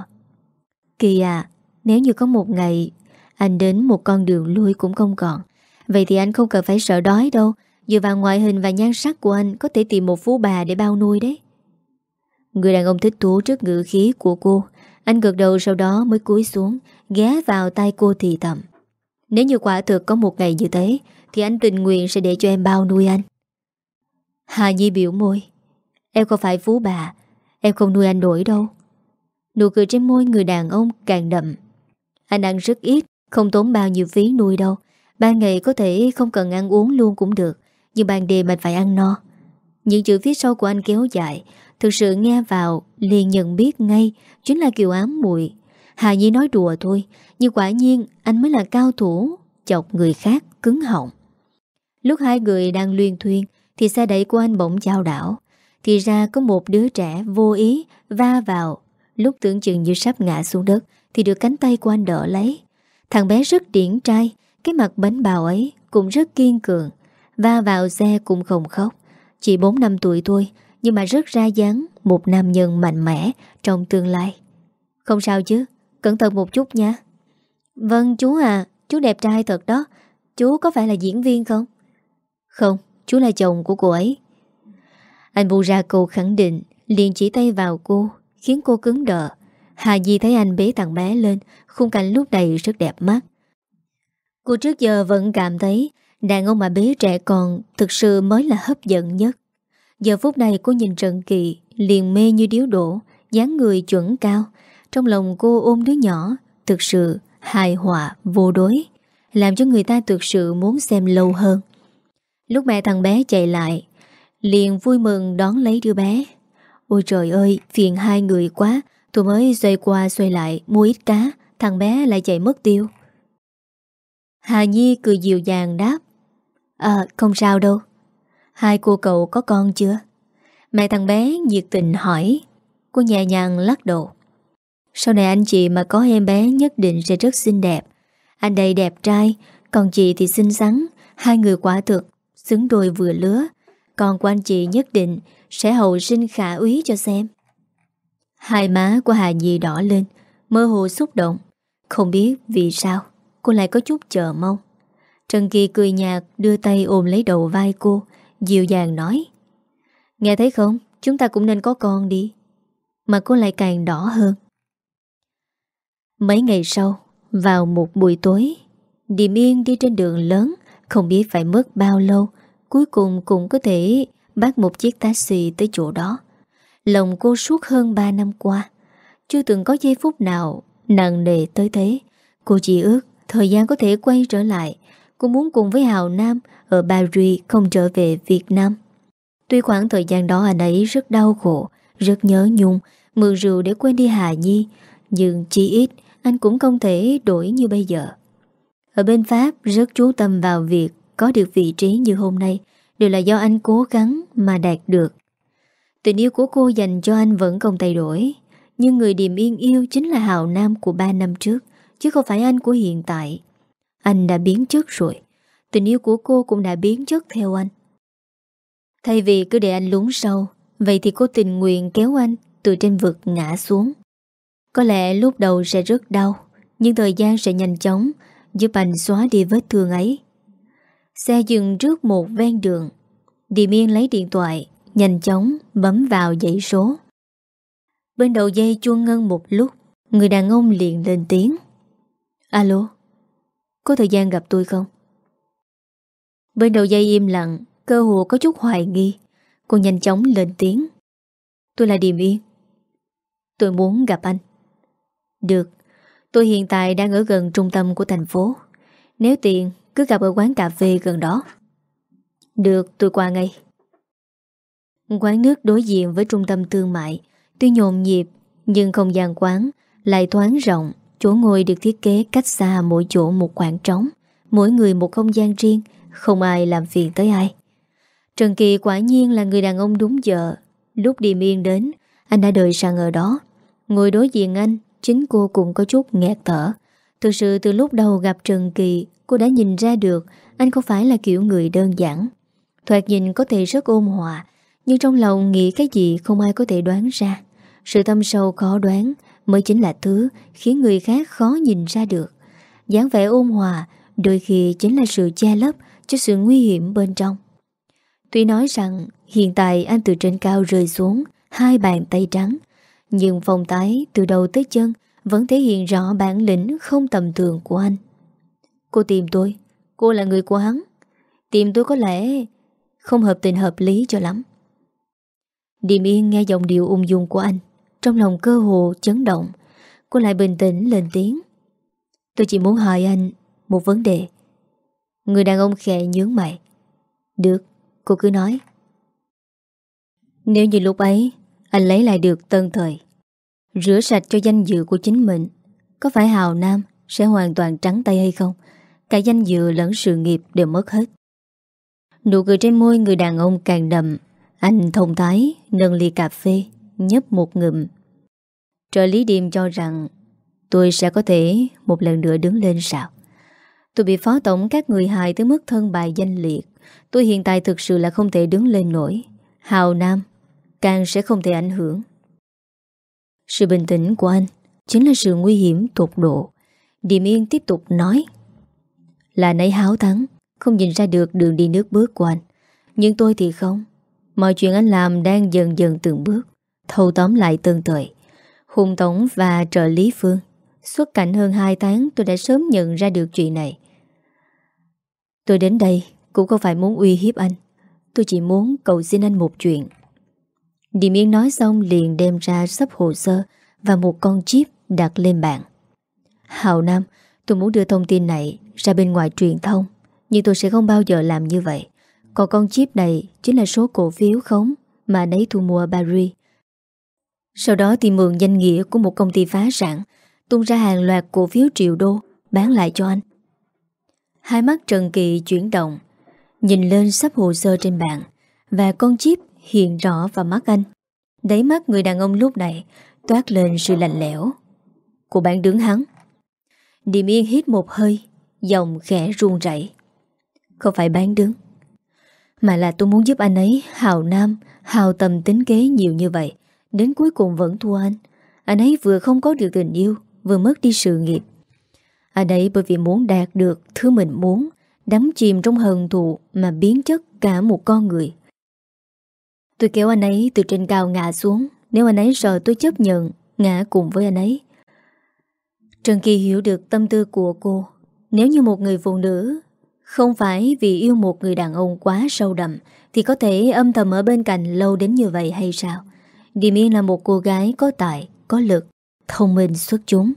Kỳ à Nếu như có một ngày Anh đến một con đường lui cũng không còn, Vậy thì anh không cần phải sợ đói đâu. Dựa vào ngoại hình và nhan sắc của anh, Có thể tìm một phú bà để bao nuôi đấy. Người đàn ông thích thú trước ngữ khí của cô. Anh gật đầu sau đó mới cúi xuống, Ghé vào tay cô thì thầm. Nếu như quả thực có một ngày như thế, Thì anh tình nguyện sẽ để cho em bao nuôi anh. Hà Nhi biểu môi. Em không phải phú bà, Em không nuôi anh nổi đâu. Nụ cười trên môi người đàn ông càng đậm. Anh ăn rất ít, Không tốn bao nhiêu phí nuôi đâu. Ban ngày có thể không cần ăn uống luôn cũng được, Nhưng ban đêm mình phải ăn no. Những chữ phía sau của anh kéo dài, Thực sự nghe vào liền nhận biết ngay, Chính là kiều ám muội. Hà Nhi nói đùa thôi, Nhưng quả nhiên anh mới là cao thủ, Chọc người khác cứng họng. Lúc hai người đang luyên thuyên thì xe đẩy của anh bỗng chao đảo. Thì ra có một đứa trẻ vô ý Va vào. Lúc tưởng chừng như sắp ngã xuống đất, Thì được cánh tay của anh đỡ lấy. Thằng bé rất điển trai, Cái mặt bánh bào ấy cũng rất kiên cường. Va vào xe cũng không khóc. Chỉ 4 năm tuổi thôi, Nhưng mà rất ra dáng, Một nam nhân mạnh mẽ trong tương lai. Không sao chứ, Cẩn thận một chút nha. Vâng chú à Chú đẹp trai thật đó. Chú có phải là diễn viên không? Không. Chú là chồng của cô ấy. Anh bu ra câu khẳng định, liền chỉ tay vào cô, Khiến cô cứng đờ. Hà Di thấy anh bế thằng bé lên, Khung cảnh lúc này rất đẹp mắt. Cô trước giờ vẫn cảm thấy Đàn ông mà bế trẻ con Thực sự mới là hấp dẫn nhất. Giờ phút này cô nhìn Trần Kỳ, Liền mê như điếu đổ, dáng người chuẩn cao. Trong lòng cô ôm đứa nhỏ, Thực sự hài hòa, vô đối, Làm cho người ta thực sự muốn xem lâu hơn. Lúc mẹ thằng bé chạy lại, Liền vui mừng đón lấy đứa bé. Ôi trời ơi, phiền hai người quá, Tôi mới xoay qua xoay lại Mua ít cá, Thằng bé lại chạy mất tiêu. Hà Nhi cười dịu dàng đáp À không sao đâu. Hai cô cậu có con chưa? Mẹ thằng bé nhiệt tình hỏi. Cô nhẹ nhàng lắc đầu. Sau này anh chị mà có em bé Nhất định sẽ rất xinh đẹp. Anh đây đẹp trai, Còn chị thì xinh xắn, Hai người quả thực. Xứng đôi vừa lứa. Còn của anh chị nhất định Sẽ hậu sinh khả úy cho xem. Hai má của Hà Nhi đỏ lên, Mơ hồ xúc động. Không biết vì sao, Cô lại có chút chờ mong. Trần Kỳ cười nhạt, đưa tay ôm lấy đầu vai cô, Dịu dàng nói, Nghe thấy không? Chúng ta cũng nên có con đi. Mà cô lại càng đỏ hơn. Mấy ngày sau, Vào một buổi tối, Điềm yên đi trên đường lớn không biết phải mất bao lâu, Cuối cùng cũng có thể bắt một chiếc taxi tới chỗ đó. Lòng cô suốt hơn 3 năm qua, Chưa từng có giây phút nào Nặng nề tới thế. Cô chỉ ước thời gian có thể quay trở lại, Cô muốn cùng với Hào Nam Ở Paris không trở về Việt Nam. Tuy khoảng thời gian đó anh ấy rất đau khổ, Rất nhớ nhung, Mượn rượu để quên đi Hà Nhi, Nhưng chỉ ít Anh cũng không thể đổi như bây giờ. Ở bên Pháp rất chú tâm vào việc Có được vị trí như hôm nay, Đều là do anh cố gắng mà đạt được. Tình yêu của cô dành cho anh vẫn không thay đổi Nhưng người điềm yên yêu chính là Hào Nam của 3 năm trước, Chứ không phải anh của hiện tại. Anh đã biến chất rồi, Tình yêu của cô cũng đã biến chất theo anh. Thay vì cứ để anh lún sâu, Vậy thì cô tình nguyện kéo anh Từ trên vực ngã xuống. Có lẽ lúc đầu sẽ rất đau, Nhưng thời gian sẽ nhanh chóng Giúp anh xóa đi vết thương ấy. Xe dừng trước một ven đường. Điềm Yên lấy điện thoại, Nhanh chóng bấm vào dãy số. Bên đầu dây chuông ngân một lúc, Người đàn ông liền lên tiếng. Alo, Có thời gian gặp tôi không? Bên đầu dây im lặng, Cơ hồ có chút hoài nghi. Cô nhanh chóng lên tiếng. Tôi là Điềm Yên. Tôi muốn gặp anh. Được. Tôi hiện tại đang ở gần trung tâm của thành phố. Nếu tiện, cứ gặp ở quán cà phê gần đó. Được, tôi qua ngay. Quán nước đối diện với trung tâm thương mại. Tuy nhộn nhịp, Nhưng không gian quán Lại thoáng rộng. Chỗ ngồi được thiết kế cách xa mỗi chỗ một khoảng trống. Mỗi người một không gian riêng, Không ai làm phiền tới ai. Trần Kỳ quả nhiên là người đàn ông đúng giờ. Lúc đi miên đến, Anh đã đợi sẵn ở đó. Ngồi đối diện anh Chính cô cũng có chút nghẹt thở. Thực sự từ lúc đầu gặp Trần Kỳ, Cô đã nhìn ra được Anh không phải là kiểu người đơn giản. Thoạt nhìn có thể rất ôn hòa, Nhưng trong lòng nghĩ cái gì không ai có thể đoán ra. Sự tâm sâu khó đoán Mới chính là thứ Khiến người khác khó nhìn ra được. Dáng vẻ ôn hòa Đôi khi chính là sự che lấp Cho sự nguy hiểm bên trong. Tuy nói rằng hiện tại anh từ trên cao rơi xuống, Hai bàn tay trắng nhưng phong tái từ đầu tới chân Vẫn thể hiện rõ bản lĩnh không tầm thường của anh. Cô tìm tôi Cô là người của hắn. Tìm tôi có lẽ không hợp tình hợp lý cho lắm. Điềm yên nghe giọng điệu ung dung của anh Trong lòng cơ hồ chấn động. Cô lại bình tĩnh lên tiếng. Tôi chỉ muốn hỏi anh Một vấn đề. Người đàn ông khẽ nhướng mày. Được, cô cứ nói. Nếu như lúc ấy anh lấy lại được tân thời. Rửa sạch cho danh dự của chính mình. Có phải Hào Nam Sẽ hoàn toàn trắng tay hay không? Cả danh dự lẫn sự nghiệp đều mất hết. Nụ cười trên môi người đàn ông càng đậm. Anh thông thái, Nâng ly cà phê, Nhấp một ngụm. Trợ lý điềm cho rằng, Tôi sẽ có thể một lần nữa đứng lên sao? Tôi bị phó tổng các người hại tới mức thân bài danh liệt. Tôi hiện tại thực sự là không thể đứng lên nổi. Hào Nam Càng sẽ không thể ảnh hưởng. Sự bình tĩnh của anh Chính là sự nguy hiểm tột độ. Điềm Yên tiếp tục nói, Là nấy háo thắng, Không nhìn ra được đường đi nước bước của anh. Nhưng tôi thì không. Mọi chuyện anh làm đang dần dần từng bước, Thâu tóm lại tương tự Hùng Tổng và trợ lý Phương Xuất cảnh hơn 2 tháng tôi đã sớm nhận ra được chuyện này. Tôi đến đây cũng không phải muốn uy hiếp anh. Tôi chỉ muốn cầu xin anh một chuyện. Điềm Yên nói xong liền đem ra sắp hồ sơ Và một con chip đặt lên bàn. Hào Nam, Tôi muốn đưa thông tin này ra bên ngoài truyền thông, Nhưng tôi sẽ không bao giờ làm như vậy. Còn con chip này Chính là số cổ phiếu khống Mà nấy thu mua Paris. Sau đó thì mượn danh nghĩa của một công ty phá sản, Tung ra hàng loạt cổ phiếu triệu đô Bán lại cho anh. Hai mắt Trần Kỳ chuyển động, Nhìn lên sắp hồ sơ trên bàn Và con chip hiện rõ vào mắt anh. Đáy mắt người đàn ông lúc này Toát lên sự lạnh lẽo. Của bạn đứng hắn. Điềm yên hít một hơi Dòng khẽ run rẩy. Không phải bán đứng Mà là tôi muốn giúp anh ấy Hào nam, hào tầm tính kế nhiều như vậy. Đến cuối cùng vẫn thua anh. Anh ấy vừa không có được tình yêu Vừa mất đi sự nghiệp. Anh ấy bởi vì muốn đạt được Thứ mình muốn Đắm chìm trong hờn thù Mà biến chất cả một con người. Tôi kéo anh ấy từ trên cao ngã xuống. Nếu anh ấy sợ tôi chấp nhận Ngã cùng với anh ấy. Trần Kỳ hiểu được tâm tư của cô. Nếu như một người phụ nữ Không phải vì yêu một người đàn ông quá sâu đậm Thì có thể âm thầm ở bên cạnh lâu đến như vậy hay sao? Điềm Yên là một cô gái có tài, có lực, thông minh xuất chúng.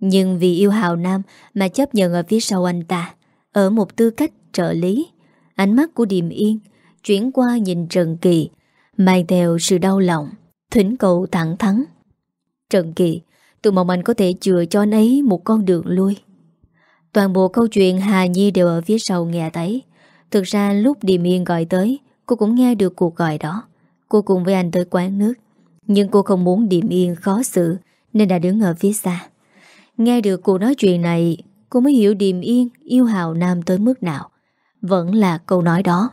Nhưng vì yêu Hào Nam Mà chấp nhận ở phía sau anh ta. Ở một tư cách trợ lý Ánh mắt của Điềm Yên Chuyển qua nhìn Trần Kỳ, Mang theo sự đau lòng, Thỉnh cầu thẳng thắn. Trần Kỳ Tôi mong anh có thể chừa cho anh ấy một con đường lui. Toàn bộ câu chuyện Hà Nhi đều ở phía sau nghe thấy. Thực ra lúc Điềm Yên gọi tới, Cô cũng nghe được cuộc gọi đó. Cô cùng với anh tới quán nước, Nhưng cô không muốn Điềm Yên khó xử, Nên đã đứng ở phía xa. Nghe được cuộc nói chuyện này, Cô mới hiểu Điềm Yên yêu Hào Nam tới mức nào. Vẫn là câu nói đó.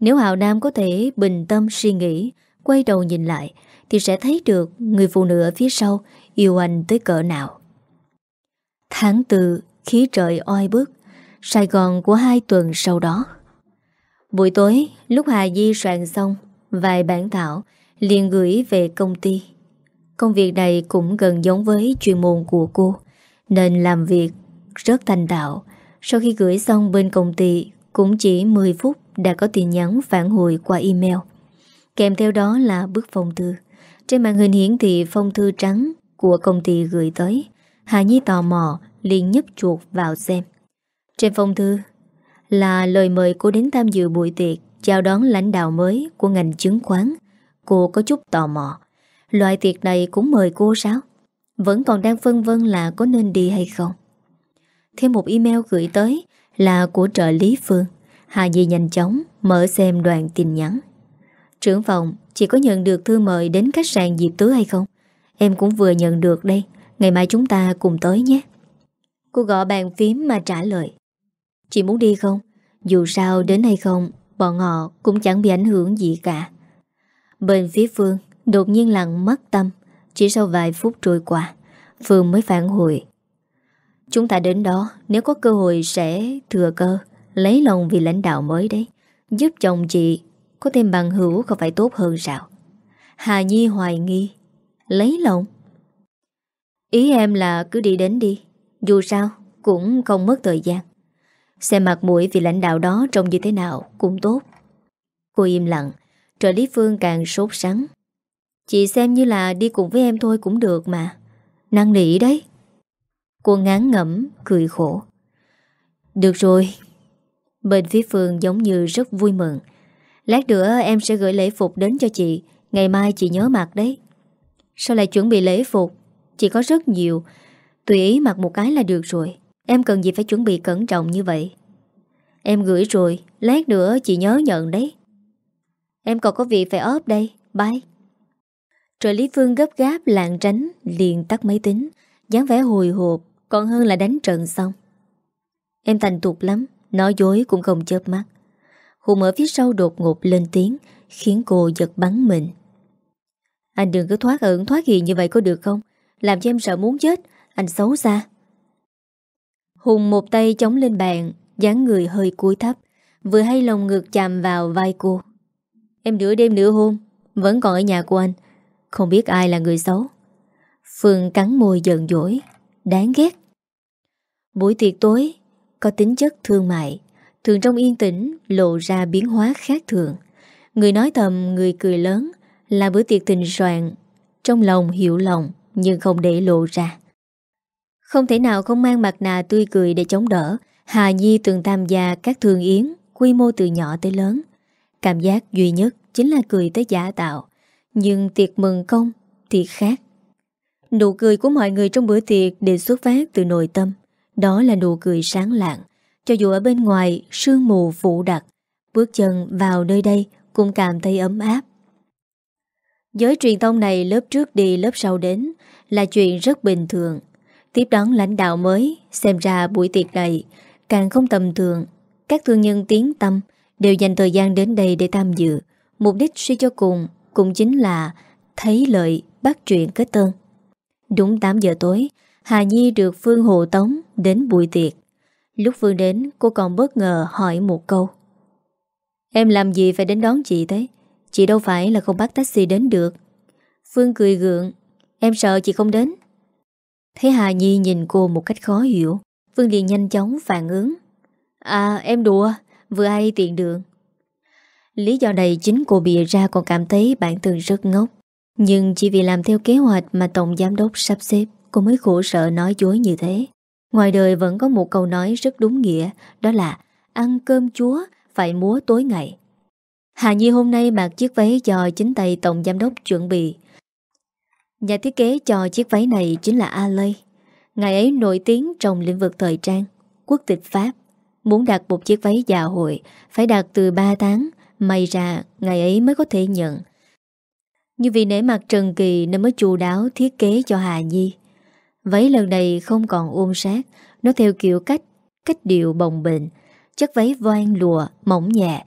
Nếu Hào Nam có thể bình tâm suy nghĩ, Quay đầu nhìn lại, Thì sẽ thấy được người phụ nữ ở phía sau Yêu anh tới cỡ nào. Tháng tư, Khí trời oi bức, Sài Gòn của hai tuần sau đó. Buổi tối, Lúc Hà Di soạn xong Vài bản thảo, liền gửi về công ty. Công việc này cũng gần giống với chuyên môn của cô, Nên làm việc rất thành đạo Sau khi gửi xong bên công ty Cũng chỉ 10 phút đã có tin nhắn phản hồi qua email. Kèm theo đó là bức phong thư. Trên màn hình hiển thị phong thư trắng của công ty gửi tới. Hà Nhi tò mò, liền nhấp chuột vào xem. Trên phong thư là lời mời cô đến tham dự buổi tiệc, chào đón lãnh đạo mới của ngành chứng khoán. Cô có chút tò mò, Loại tiệc này cũng mời cô sao? Vẫn còn đang phân vân là có nên đi hay không. Thêm một email gửi tới Là của trợ lý Phương. Hà Di nhanh chóng mở xem đoàn tin nhắn. Trưởng phòng, Chị có nhận được thư mời đến khách sạn dịp Tứ hay không? Em cũng vừa nhận được đây. Ngày mai chúng ta cùng tới nhé. Cô gõ bàn phím mà trả lời. Chị muốn đi không? Dù sao đến hay không, Bọn họ cũng chẳng bị ảnh hưởng gì cả. Bên phía Phương, Đột nhiên lặng mất tâm. Chỉ sau vài phút trôi qua, Phương mới phản hồi. Chúng ta đến đó, Nếu có cơ hội sẽ thừa cơ. Lấy lòng vì lãnh đạo mới đấy, Giúp chồng chị Có thêm bằng hữu không phải tốt hơn sao? Hà Nhi hoài nghi. Lấy lòng. Ý em là cứ đi đến đi, Dù sao cũng không mất thời gian. Xem mặt mũi vì lãnh đạo đó trông như thế nào cũng tốt. Cô im lặng, Trợ lý Phương càng sốt sắng. Chị xem như là đi cùng với em thôi cũng được mà. Năng nỉ đấy. Cô ngán ngẩm, cười khổ. Được rồi Bên phía Phương giống như rất vui mừng. Lát nữa em sẽ gửi lễ phục đến cho chị. Ngày mai chị nhớ mặc đấy. Sao lại chuẩn bị lễ phục? Chị có rất nhiều. Tùy ý mặc một cái là được rồi. Em cần gì phải chuẩn bị cẩn trọng như vậy? Em gửi rồi. Lát nữa chị nhớ nhận đấy. Em còn có việc phải ốp đây. Bye. Trợ Lý Phương gấp gáp lạng tránh, Liền tắt máy tính. dáng vẻ hồi hộp, Còn hơn là đánh trận xong. Em thành tục lắm. Nói dối cũng không chớp mắt. Hùng ở phía sau đột ngột lên tiếng, Khiến cô giật bắn mình. Anh đừng cứ thoát ẩn, thoát hiện như vậy có được không? Làm cho em sợ muốn chết, Anh xấu xa. Hùng một tay chống lên bàn, dáng người hơi cúi thấp, Vừa hay lòng ngực chạm vào vai cô. Em nửa đêm nửa hôm, Vẫn còn ở nhà của anh, Không biết ai là người xấu. Phương cắn môi giận dỗi, Đáng ghét. Buổi tiệc tối có tính chất thương mại, Thường trong yên tĩnh lộ ra biến hóa khác thường. Người nói thầm Người cười lớn Là bữa tiệc tình soạn, Trong lòng hiểu lòng Nhưng không để lộ ra. Không thể nào không mang mặt nạ tươi cười để chống đỡ, Hà Nhi từng tham gia các thường yến Quy mô từ nhỏ tới lớn. Cảm giác duy nhất chính là cười tới giả tạo, Nhưng tiệc mừng công thì khác. Nụ cười của mọi người trong bữa tiệc đều xuất phát từ nội tâm. Đó là nụ cười sáng lạng. Cho dù ở bên ngoài, sương mù phủ đặc, Bước chân vào nơi đây cũng cảm thấy ấm áp. Giới truyền thông này lớp trước đi lớp sau đến Là chuyện rất bình thường. Tiếp đón lãnh đạo mới, Xem ra buổi tiệc này Càng không tầm thường. Các thương nhân tiến tâm Đều dành thời gian đến đây để tham dự. Mục đích suy cho cùng Cũng chính là thấy lợi bắt chuyện kết tân. Đúng 8 giờ tối Hà Nhi được Phương hộ tống đến buổi tiệc. Lúc Phương đến, cô còn bất ngờ hỏi một câu. Em làm gì phải đến đón chị thế? Chị đâu phải là không bắt taxi đến được. Phương cười gượng. Em sợ chị không đến. Thấy Hà Nhi nhìn cô một cách khó hiểu Phương liền nhanh chóng phản ứng. À em đùa, Vừa ai tiện đường Lý do này chính cô bịa ra còn cảm thấy bản thân rất ngốc. Nhưng chỉ vì làm theo kế hoạch mà Tổng Giám đốc sắp xếp. Cô mới khổ sợ nói dối như thế. Ngoài đời vẫn có một câu nói rất đúng nghĩa, Đó là Ăn cơm chúa phải múa tối ngày. Hà Nhi hôm nay mặc chiếc váy cho chính tay Tổng Giám đốc chuẩn bị. Nhà thiết kế cho chiếc váy này chính là A Lê. Ngày ấy nổi tiếng trong lĩnh vực thời trang, Quốc tịch Pháp. Muốn đặt một chiếc váy dạ hội, Phải đặt từ 3 tháng, May ra ngày ấy mới có thể nhận. Như vì nể mặt Trần Kỳ Nên mới chu đáo thiết kế cho Hà Nhi. Váy lần này không còn ôm sát Nó theo kiểu cách Cách điệu bồng bệnh Chất váy voan lùa, mỏng nhẹ.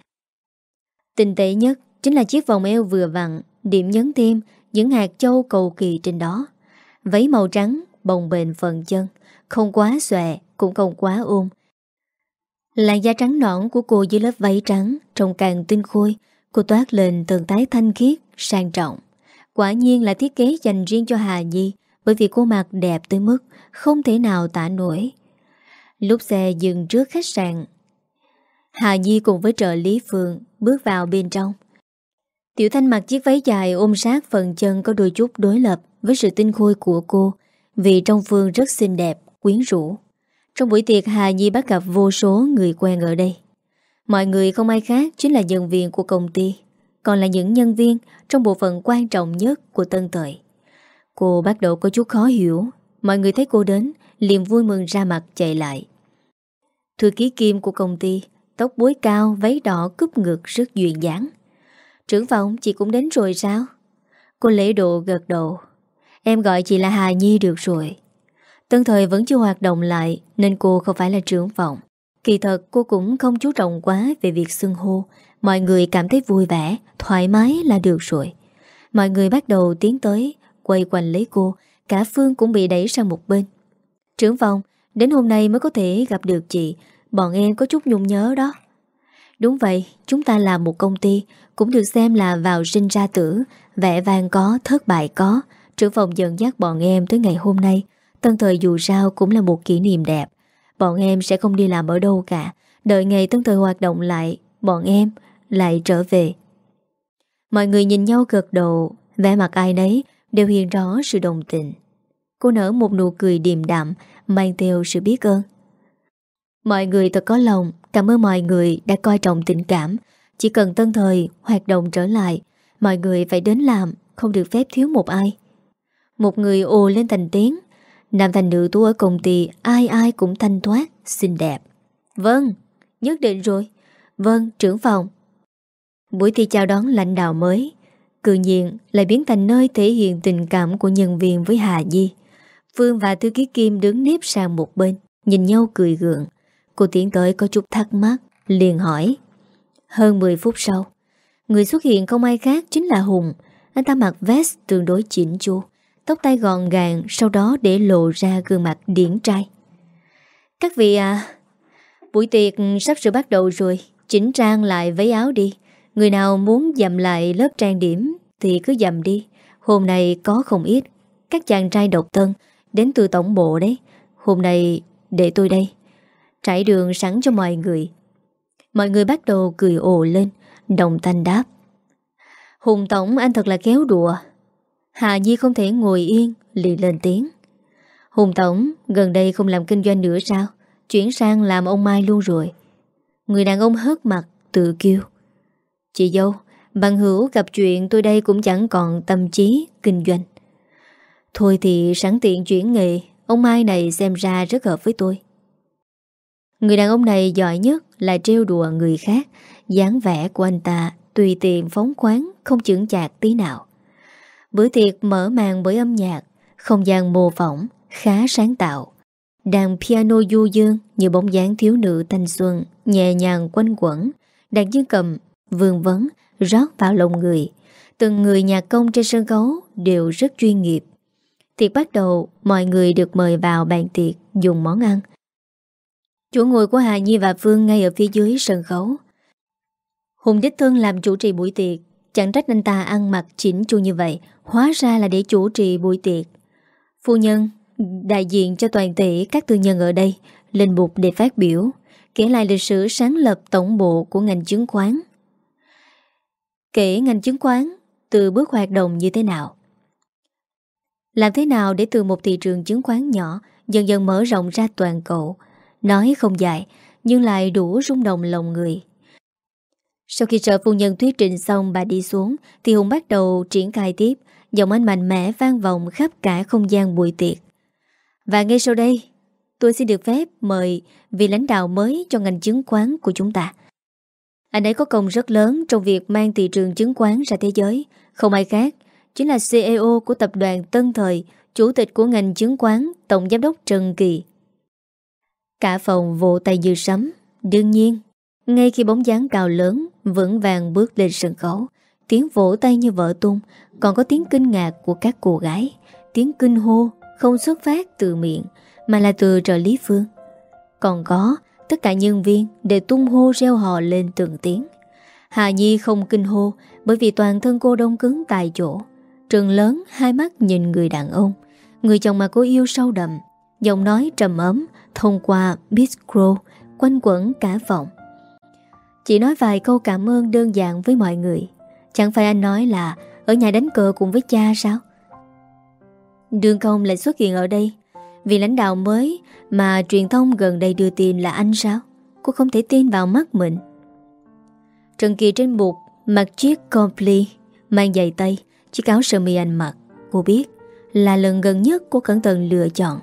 Tinh tế nhất Chính là chiếc vòng eo vừa vặn Điểm nhấn thêm những hạt châu cầu kỳ trên đó. Váy màu trắng Bồng bềnh phần chân Không quá xòe cũng không quá ôm Làn da trắng nõn của cô dưới lớp váy trắng Trông càng tinh khôi Cô toát lên tường tái thanh khiết Sang trọng. Quả nhiên là thiết kế dành riêng cho Hà Nhi. Bởi vì cô mặc đẹp tới mức Không thể nào tả nổi Lúc xe dừng trước khách sạn Hà Nhi cùng với trợ lý Phương Bước vào bên trong Tiểu Thanh mặc chiếc váy dài ôm sát phần chân có đôi chút đối lập với sự tinh khôi của cô vì trong Phương rất xinh đẹp, quyến rũ. Trong buổi tiệc Hà Nhi bắt gặp vô số người quen ở đây. Mọi người không ai khác chính là nhân viên của công ty, còn là những nhân viên trong bộ phận quan trọng nhất của Tân Tợi. Cô bắt đầu có chút khó hiểu. Mọi người thấy cô đến liền vui mừng ra mặt chạy lại. Thư ký kim của công ty Tóc búi cao, váy đỏ cúp ngực rất duyên dáng. Trưởng phòng chị cũng đến rồi sao? Cô lễ độ gật đầu. Em gọi chị là Hà Nhi được rồi. Tân thời vẫn chưa hoạt động lại Nên cô không phải là trưởng phòng. Kỳ thật cô cũng không chú trọng quá Về việc xưng hô. Mọi người cảm thấy vui vẻ Thoải mái là được rồi. Mọi người bắt đầu tiến tới. Quay quanh lấy cô Cả Phương cũng bị đẩy sang một bên. Trưởng phòng Đến hôm nay mới có thể gặp được chị Bọn em có chút nhung nhớ đó. Đúng vậy Chúng ta là một công ty Cũng được xem là vào sinh ra tử Vẽ vang có, thất bại có. Trưởng phòng dẫn dắt bọn em tới ngày hôm nay Tân thời dù sao cũng là một kỷ niệm đẹp. Bọn em sẽ không đi làm ở đâu cả Đợi ngày tân thời hoạt động lại Bọn em lại trở về. Mọi người nhìn nhau gật đầu vẻ mặt ai nấy Đều hiện rõ sự đồng tình. Cô nở một nụ cười điềm đạm Mang theo sự biết ơn. Mọi người thật có lòng Cảm ơn mọi người đã coi trọng tình cảm. Chỉ cần tân thời hoạt động trở lại Mọi người phải đến làm Không được phép thiếu một ai. Một người ồ lên thành tiếng Nam thành nữ tu ở công ty Ai ai cũng thanh thoát, xinh đẹp. Vâng, nhất định rồi. Vâng, trưởng phòng. Buổi thi chào đón lãnh đạo mới. Cự nhiên lại biến thành nơi thể hiện tình cảm của nhân viên với Hà Di Phương và thư ký Kim đứng nếp sang một bên, Nhìn nhau cười gượng. Cô tiến tới có chút thắc mắc, Liền hỏi. Hơn 10 phút sau, Người xuất hiện không ai khác chính là Hùng. Anh ta mặc vest tương đối chỉnh chu, Tóc tay gọn gàng, Sau đó để lộ ra gương mặt điển trai. Các vị à Buổi tiệc sắp sửa bắt đầu rồi, Chỉnh trang lại váy áo đi. Người nào muốn dặm lại lớp trang điểm Thì cứ dặm đi. Hôm nay có không ít. Các chàng trai độc tân Đến từ tổng bộ đấy. Hôm nay để tôi đây. Trải đường sẵn cho mọi người. Mọi người bắt đầu cười ồ lên, Đồng thanh đáp. Hùng Tổng, anh thật là kéo đùa. Hà Nhi không thể ngồi yên liền lên tiếng. Hùng Tổng, gần đây không làm kinh doanh nữa sao? Chuyển sang làm ông Mai luôn rồi. Người đàn ông hớt mặt, tự kêu. Chị dâu, Bằng hữu gặp chuyện tôi đây cũng chẳng còn tâm trí, kinh doanh. Thôi thì sẵn tiện chuyển nghề, Ông Mai này xem ra rất hợp với tôi. Người đàn ông này giỏi nhất là trêu đùa người khác, dáng vẻ của anh ta tùy tiện phóng khoáng, Không chững chạc tí nào. Bữa tiệc mở màn bởi âm nhạc, Không gian mô phỏng, Khá sáng tạo. Đàn piano du dương như bóng dáng thiếu nữ thanh xuân, Nhẹ nhàng quanh quẩn, Đàn dương cầm vương vấn rót vào lòng người. Từng người nhà công trên sân khấu đều rất chuyên nghiệp. Tiệc bắt đầu, mọi người được mời vào bàn tiệc dùng món ăn. Chủ ngồi của Hà Nhi và Phương ngay ở phía dưới sân khấu. Hùng Đích Thân làm chủ trì buổi tiệc, chẳng trách anh ta ăn mặc chỉnh chu như vậy, hóa ra là để chủ trì buổi tiệc. Phu nhân, đại diện cho toàn thể các tư nhân ở đây, lên bục để phát biểu, kể lại lịch sử sáng lập tổng bộ của ngành chứng khoán. Kể ngành chứng khoán, từ bước hoạt động như thế nào. Làm thế nào để từ một thị trường chứng khoán nhỏ dần dần mở rộng ra toàn cầu. Nói không dài, nhưng lại đủ rung động lòng người. Sau khi trợ phu nhân thuyết trình xong bà đi xuống, thì Hùng bắt đầu triển khai tiếp giọng anh mạnh mẽ vang vọng khắp cả không gian buổi tiệc. Và ngay sau đây, tôi xin được phép mời vị lãnh đạo mới cho ngành chứng khoán của chúng ta. Anh ấy có công rất lớn trong việc mang thị trường chứng khoán ra thế giới. Không ai khác, chính là CEO của tập đoàn Tân Thời, chủ tịch của ngành chứng khoán, tổng giám đốc Trần Kỳ. Cả phòng vỗ tay dư sấm. Đương nhiên, ngay khi bóng dáng cao lớn, vững vàng bước lên sân khấu, tiếng vỗ tay như vỡ tung, còn có tiếng kinh ngạc của các cô gái. Tiếng kinh hô không xuất phát từ miệng, mà là từ trợ lý phương. Còn có Tất cả nhân viên đều tung hô reo hò lên từng tiếng. Hà Nhi không kinh hô, Bởi vì toàn thân cô đông cứng tại chỗ. Trường lớn, hai mắt nhìn người đàn ông. Người chồng mà cô yêu sâu đậm. Giọng nói trầm ấm, Thông qua Bistro Quanh quẩn cả phòng. Chỉ nói vài câu cảm ơn đơn giản với mọi người. Chẳng phải anh nói là, Ở nhà đánh cờ cùng với cha sao? Đường công lại xuất hiện ở đây vì lãnh đạo mới mà truyền thông gần đây đưa tin là anh sao? Cô không thể tin vào mắt mình. Trần Kỳ trên bục, mặc chiếc compli, mang giày tay, chiếc áo sơ mi anh mặc. Cô biết, là lần gần nhất cô cẩn thận lựa chọn.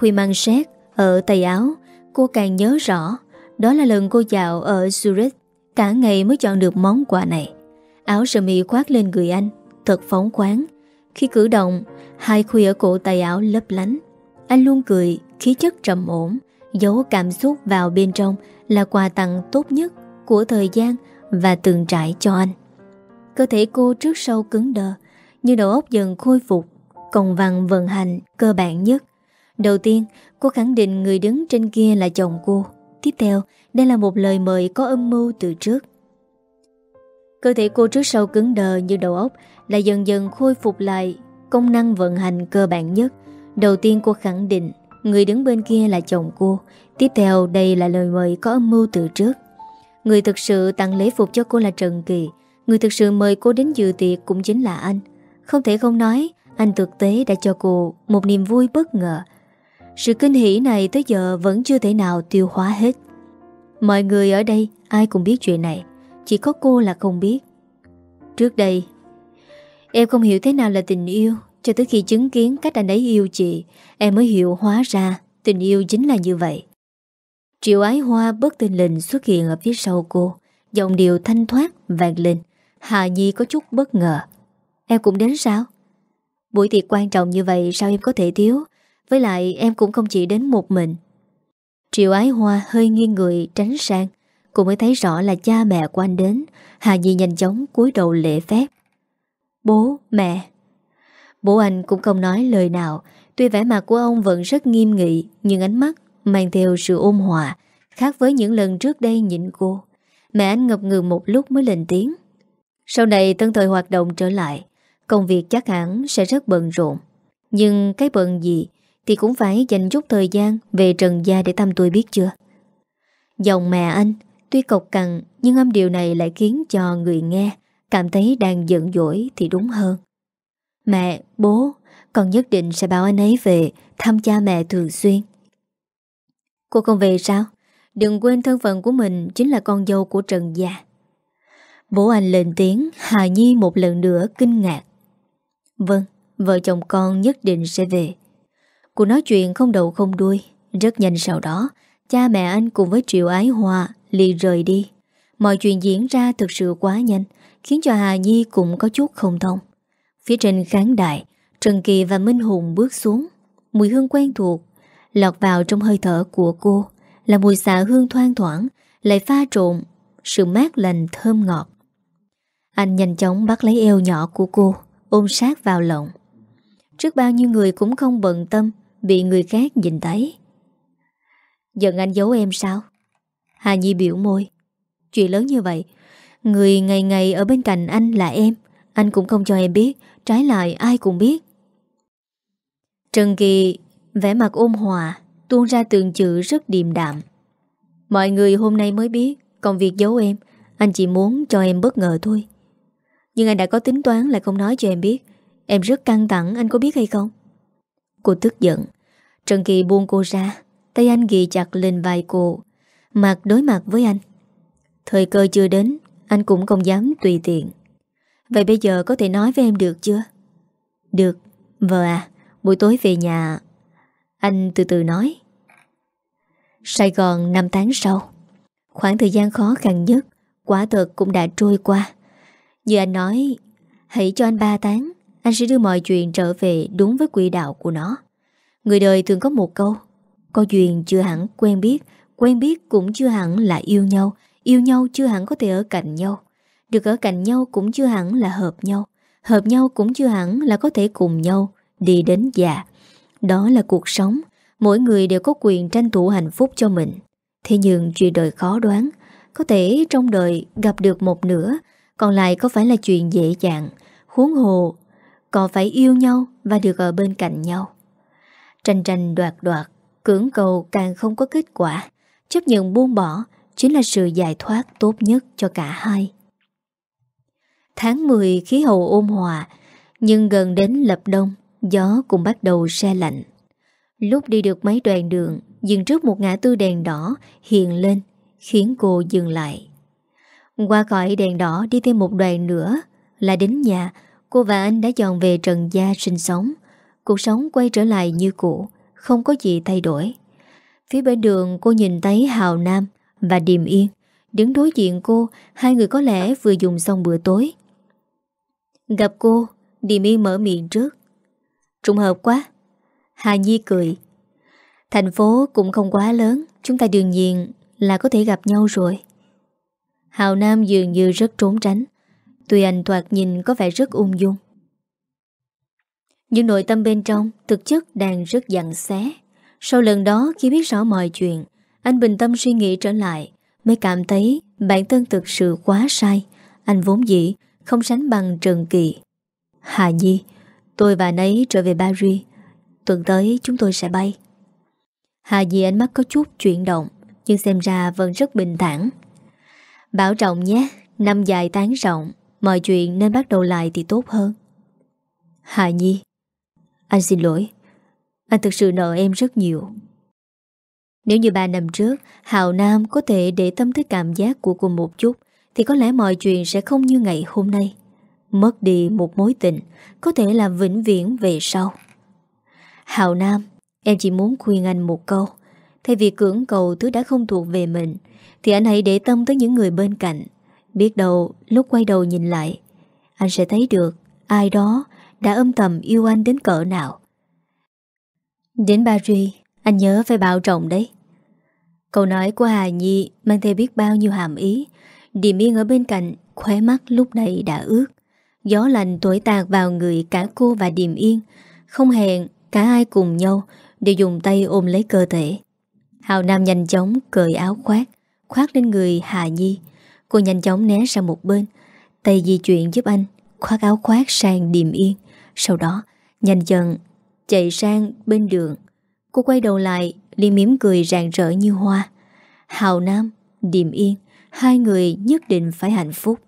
khi mang xét ở tay áo, cô càng nhớ rõ. Đó là lần cô dạo ở Zurich, cả ngày mới chọn được món quà này. Áo sơ mi khoác lên người anh, thật phóng khoáng. Khi cử động, hai khuy ở cổ tay áo lấp lánh. Anh luôn cười, khí chất trầm ổn, giấu cảm xúc vào bên trong là quà tặng tốt nhất của thời gian và từng trải cho anh. Cơ thể cô trước sau cứng đờ, nhưng đầu óc dần khôi phục, còn vằn vận hành cơ bản nhất. Đầu tiên, cô khẳng định người đứng trên kia là chồng cô. Tiếp theo, đây là một lời mời có âm mưu từ trước. Cơ thể cô trước sau cứng đờ như đầu óc là dần dần khôi phục lại công năng vận hành cơ bản nhất. Đầu tiên cô khẳng định người đứng bên kia là chồng cô. Tiếp theo đây là lời mời có âm mưu từ trước. Người thực sự tặng lễ phục cho cô là Trần Kỳ. Người thực sự mời cô đến dự tiệc cũng chính là anh. Không thể không nói, anh thực tế đã cho cô một niềm vui bất ngờ. Sự kinh hỉ này tới giờ vẫn chưa thể nào tiêu hóa hết. Mọi người ở đây ai cũng biết chuyện này, chỉ có cô là không biết. Trước đây, em không hiểu thế nào là tình yêu, cho tới khi chứng kiến cách anh ấy yêu chị, em mới hiểu hóa ra tình yêu chính là như vậy. Triệu ái hoa bất tình lình xuất hiện ở phía sau cô, giọng điệu thanh thoát vàng lên. Hà Nhi có chút bất ngờ. Em cũng đến sao? Buổi tiệc quan trọng như vậy sao em có thể thiếu? Với lại em cũng không chỉ đến một mình. Triệu ái hoa hơi nghiêng người tránh sang. Cô mới thấy rõ là cha mẹ của anh đến. Hà Nhi nhanh chóng cúi đầu lễ phép. Bố, mẹ. Bố anh cũng không nói lời nào. Tuy vẻ mặt của ông vẫn rất nghiêm nghị, nhưng ánh mắt mang theo sự ôn hòa, khác với những lần trước đây nhịn cô. Mẹ anh ngập ngừng một lúc mới lên tiếng. Sau này tân thời hoạt động trở lại, công việc chắc hẳn sẽ rất bận rộn. Nhưng cái bận gì thì cũng phải dành chút thời gian về Trần Gia để thăm tôi biết chưa. Dòng mẹ anh tuy cộc cằn nhưng âm điều này lại khiến cho người nghe cảm thấy đang giận dỗi thì đúng hơn. Mẹ, bố, con nhất định sẽ bảo anh ấy về thăm cha mẹ thường xuyên. Cô không về sao? Đừng quên thân phận của mình chính là con dâu của Trần Gia. Bố anh lên tiếng, Hà Nhi một lần nữa kinh ngạc. Vâng, vợ chồng con nhất định sẽ về. Cô nói chuyện không đầu không đuôi. Rất nhanh sau đó, cha mẹ anh cùng với Triệu Ái hòa lì rời đi. Mọi chuyện diễn ra thực sự quá nhanh, khiến cho Hà Nhi cũng có chút không thông. Phía trên kháng đại, Trần Kỳ và Minh Hùng bước xuống. Mùi hương quen thuộc, lọt vào trong hơi thở của cô, là mùi xạ hương thoang thoảng, lại pha trộn, sự mát lành thơm ngọt. Anh nhanh chóng bắt lấy eo nhỏ của cô, ôm sát vào lòng. Trước bao nhiêu người cũng không bận tâm Bị người khác nhìn thấy Giận anh giấu em sao Hà Nhi biểu môi Chuyện lớn như vậy Người ngày ngày ở bên cạnh anh là em Anh cũng không cho em biết Trái lại ai cũng biết. Trần Kỳ, vẻ mặt ôn hòa, Tuôn ra từng chữ rất điềm đạm. Mọi người hôm nay mới biết, Còn việc giấu em, Anh chỉ muốn cho em bất ngờ thôi. Nhưng anh đã có tính toán lại không nói cho em biết, Em rất căng thẳng, anh có biết hay không? Cô tức giận. Trần Kỳ buông cô ra, Tay anh ghi chặt lên vai cô, Mặt đối mặt với anh. Thời cơ chưa đến, Anh cũng không dám tùy tiện. Vậy bây giờ có thể nói với em được chưa? Được, Vợ à Buổi tối về nhà. Anh từ từ nói. Sài Gòn 5 tháng sau. Khoảng thời gian khó khăn nhất, Quả thật cũng đã trôi qua. Như anh nói, Hãy cho anh 3 tháng, Anh sẽ đưa mọi chuyện trở về đúng với quỹ đạo của nó. Người đời thường có một câu, Có duyên chưa hẳn quen biết Quen biết cũng chưa hẳn là yêu nhau Yêu nhau chưa hẳn có thể ở cạnh nhau. Được ở cạnh nhau cũng chưa hẳn là hợp nhau. Hợp nhau cũng chưa hẳn là có thể cùng nhau Đi đến già. Đó là cuộc sống. Mỗi người đều có quyền tranh thủ hạnh phúc cho mình. Thế nhưng chuyện đời khó đoán. Có thể trong đời gặp được một nửa, Còn lại có phải là chuyện dễ dàng. Huống hồ Còn phải yêu nhau và được ở bên cạnh nhau. Tranh tranh đoạt đoạt, Cưỡng cầu càng không có kết quả. Chấp nhận buông bỏ Chính là sự giải thoát tốt nhất cho cả hai. Tháng 10 khí hậu ôn hòa, Nhưng gần đến lập đông, Gió cũng bắt đầu xe lạnh. Lúc đi được mấy đoạn đường, Dừng trước một ngã tư đèn đỏ Hiện lên, Khiến cô dừng lại. Qua khỏi đèn đỏ đi thêm một đoạn nữa Là đến nhà, Cô và anh đã dọn về Trần Gia sinh sống. Cuộc sống quay trở lại như cũ, Không có gì thay đổi. Phía bên đường, cô nhìn thấy Hào Nam Và Điềm Yên. Đứng đối diện cô, Hai người có lẽ vừa dùng xong bữa tối. Gặp cô Điềm Yên mở miệng trước. Trùng hợp quá. Hà Nhi cười. Thành phố cũng không quá lớn, Chúng ta đương nhiên là có thể gặp nhau rồi. Hào Nam dường như rất trốn tránh. Tuy anh thoạt nhìn có vẻ rất ung dung. Nhưng nội tâm bên trong Thực chất đang rất dặn xé. Sau lần đó khi biết rõ mọi chuyện, Anh bình tâm suy nghĩ trở lại, Mới cảm thấy bản thân thực sự quá sai. Anh vốn dĩ không sánh bằng Trần Kỳ. Hà Nhi, Tôi và nấy trở về Paris. Tuần tới chúng tôi sẽ bay. Hà Nhi ánh mắt có chút chuyển động, Nhưng xem ra vẫn rất bình thản. Bảo trọng nhé, Năm dài tán rộng, Mọi chuyện nên bắt đầu lại thì tốt hơn. Hà Nhi, Anh xin lỗi, Anh thực sự nợ em rất nhiều. Nếu như ba năm trước Hào Nam có thể để tâm tới cảm giác của cô một chút thì có lẽ mọi chuyện sẽ không như ngày hôm nay. Mất đi một mối tình, Có thể là vĩnh viễn về sau. Hào Nam, Em chỉ muốn khuyên anh một câu. Thay vì cưỡng cầu thứ đã không thuộc về mình, Thì anh hãy để tâm tới những người bên cạnh. Biết đâu, lúc quay đầu nhìn lại, Anh sẽ thấy được Ai đó đã âm thầm yêu anh đến cỡ nào. Đến Paris Anh nhớ phải bảo trọng đấy. Câu nói của Hà Nhi Mang theo biết bao nhiêu hàm ý Điềm yên ở bên cạnh Khóe mắt lúc này đã ướt. Gió lạnh tuổi tạc vào người cả cô và Điềm yên. Không hẹn Cả hai cùng nhau Đều dùng tay ôm lấy cơ thể. Hào Nam nhanh chóng cởi áo khoác Khoác lên người Hà Nhi. Cô nhanh chóng né sang một bên Tay di chuyển giúp anh Khoác áo khoác sang điềm yên. Sau đó nhanh dần Chạy sang bên đường. Cô quay đầu lại liền mỉm cười rạng rỡ như hoa. Hào Nam, điềm yên Hai người nhất định phải hạnh phúc.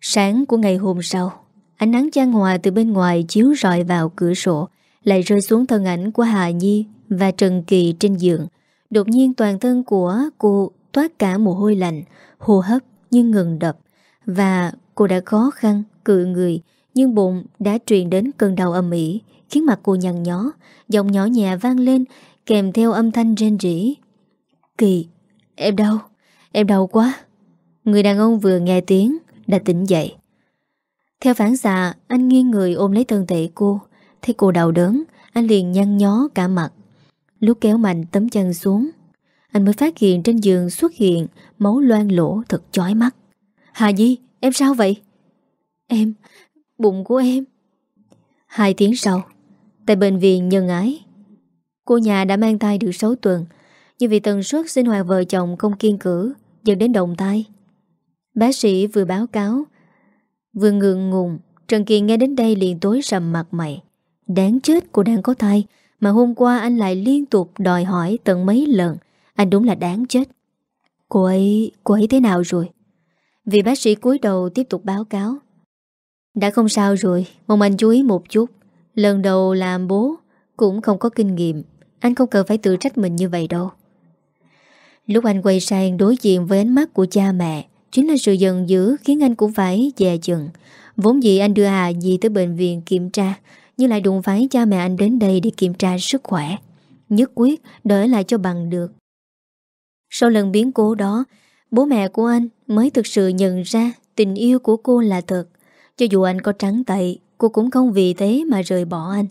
Sáng của ngày hôm sau Ánh nắng chan hòa từ bên ngoài chiếu rọi vào cửa sổ Lại rơi xuống thân ảnh của Hà Nhi Và Trần Kỳ trên giường. Đột nhiên toàn thân của cô toát cả mồ hôi lạnh hô hấp như ngừng đập. Và cô đã khó khăn cự người nhưng bụng đã truyền đến cơn đau âm ỉ khiến mặt cô nhăn nhó. Giọng nhỏ nhẹ vang lên kèm theo âm thanh rên rỉ. Kỳ, em đau em đau quá. Người đàn ông vừa nghe tiếng, đã tỉnh dậy. Theo phản xạ, anh nghiêng người ôm lấy thân thể cô. Thấy cô đau đớn, anh liền nhăn nhó cả mặt. Lúc kéo mạnh tấm chân xuống, anh mới phát hiện trên giường xuất hiện Máu loang lỗ thật chói mắt. Hà Di, em sao vậy? Em, Bụng của em. Hai tiếng sau, Tại bệnh viện nhân ái, Cô nhà đã mang thai được 6 tuần. Nhưng vì tần suất sinh hoạt vợ chồng không kiên cử Dẫn đến động tai. Bác sĩ vừa báo cáo. Vừa ngượng ngùng Trần Kiên nghe đến đây liền tối sầm mặt mày. Đáng chết cô đang có thai. Mà hôm qua anh lại liên tục đòi hỏi tận mấy lần. Anh đúng là đáng chết. Cô ấy, cô ấy thế nào rồi? Vì bác sĩ cúi đầu tiếp tục báo cáo. Đã không sao rồi Mong anh chú ý một chút. Lần đầu làm bố Cũng không có kinh nghiệm. Anh không cần phải tự trách mình như vậy đâu. Lúc anh quay sang đối diện với ánh mắt của cha mẹ Chính là sự giận dữ khiến anh cũng phải dè chừng Vốn dĩ anh đưa Hà Di tới bệnh viện kiểm tra Nhưng lại đụng phải cha mẹ anh đến đây để kiểm tra sức khỏe Nhất quyết đợi lại cho bằng được sau lần biến cố đó, bố mẹ của anh mới thực sự nhận ra tình yêu của cô là thật. Cho dù anh có trắng tay, cô cũng không vì thế mà rời bỏ anh.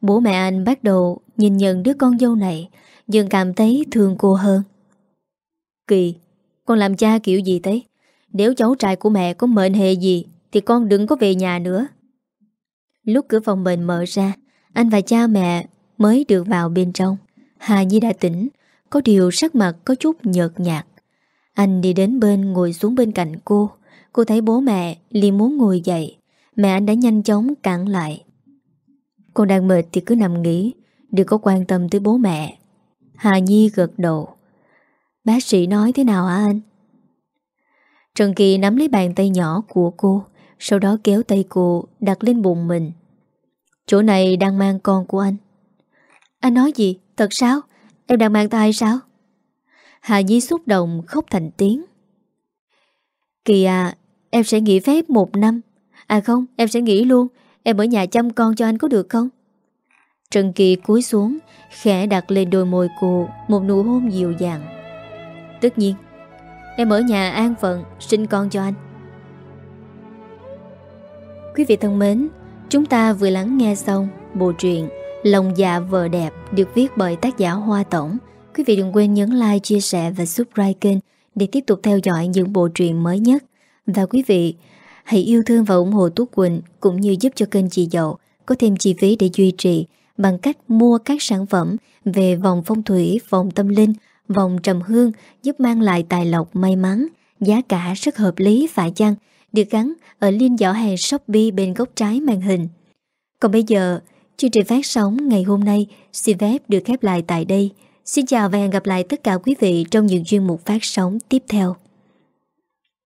Bố mẹ anh bắt đầu nhìn nhận đứa con dâu này, dần cảm thấy thương cô hơn. Kỳ, con làm cha kiểu gì thế? Nếu cháu trai của mẹ có mệnh hệ gì, thì con đừng có về nhà nữa. Lúc cửa phòng bệnh mở ra, anh và cha mẹ mới được vào bên trong. Hà Nhi đã tỉnh, có điều sắc mặt có chút nhợt nhạt Anh đi đến bên ngồi xuống bên cạnh cô Cô thấy bố mẹ liền muốn ngồi dậy Mẹ anh đã nhanh chóng cản lại Con đang mệt thì cứ nằm nghỉ Đừng có quan tâm tới bố mẹ Hà Nhi gật đầu Bác sĩ nói thế nào hả anh? Trần Kỳ nắm lấy bàn tay nhỏ của cô, Sau đó kéo tay cô đặt lên bụng mình. Chỗ này đang mang con của anh. Anh nói gì? Thật sao? Em đang mang thai sao? Hà Nhi xúc động khóc thành tiếng. Kỳ à Em sẽ nghỉ phép một năm. À không, em sẽ nghỉ luôn. Em ở nhà chăm con cho anh có được không? Trần Kỳ cúi xuống, Khẽ đặt lên đôi môi cô Một nụ hôn dịu dàng. Tất nhiên Em ở nhà an phận sinh con cho anh. Quý vị thân mến Chúng ta vừa lắng nghe xong Bộ truyện Lòng dạ vợ đẹp Được viết bởi tác giả Hoa Tổng. Quý vị đừng quên nhấn like, chia sẻ và subscribe kênh Để tiếp tục theo dõi những bộ truyện mới nhất. Và quý vị Hãy yêu thương và ủng hộ Tú Quỳnh Cũng như giúp cho kênh chị Dậu Có thêm chi phí để duy trì Bằng cách mua các sản phẩm Về vòng phong thủy, vòng tâm linh Vòng trầm hương Giúp mang lại tài lộc may mắn, Giá cả rất hợp lý, phải chăng? Được gắn ở link giỏ hàng Shopee Bên góc trái màn hình. Còn bây giờ, Chương trình phát sóng ngày hôm nay Xin phép được khép lại tại đây. Xin chào và hẹn gặp lại tất cả quý vị Trong những chuyên mục phát sóng tiếp theo.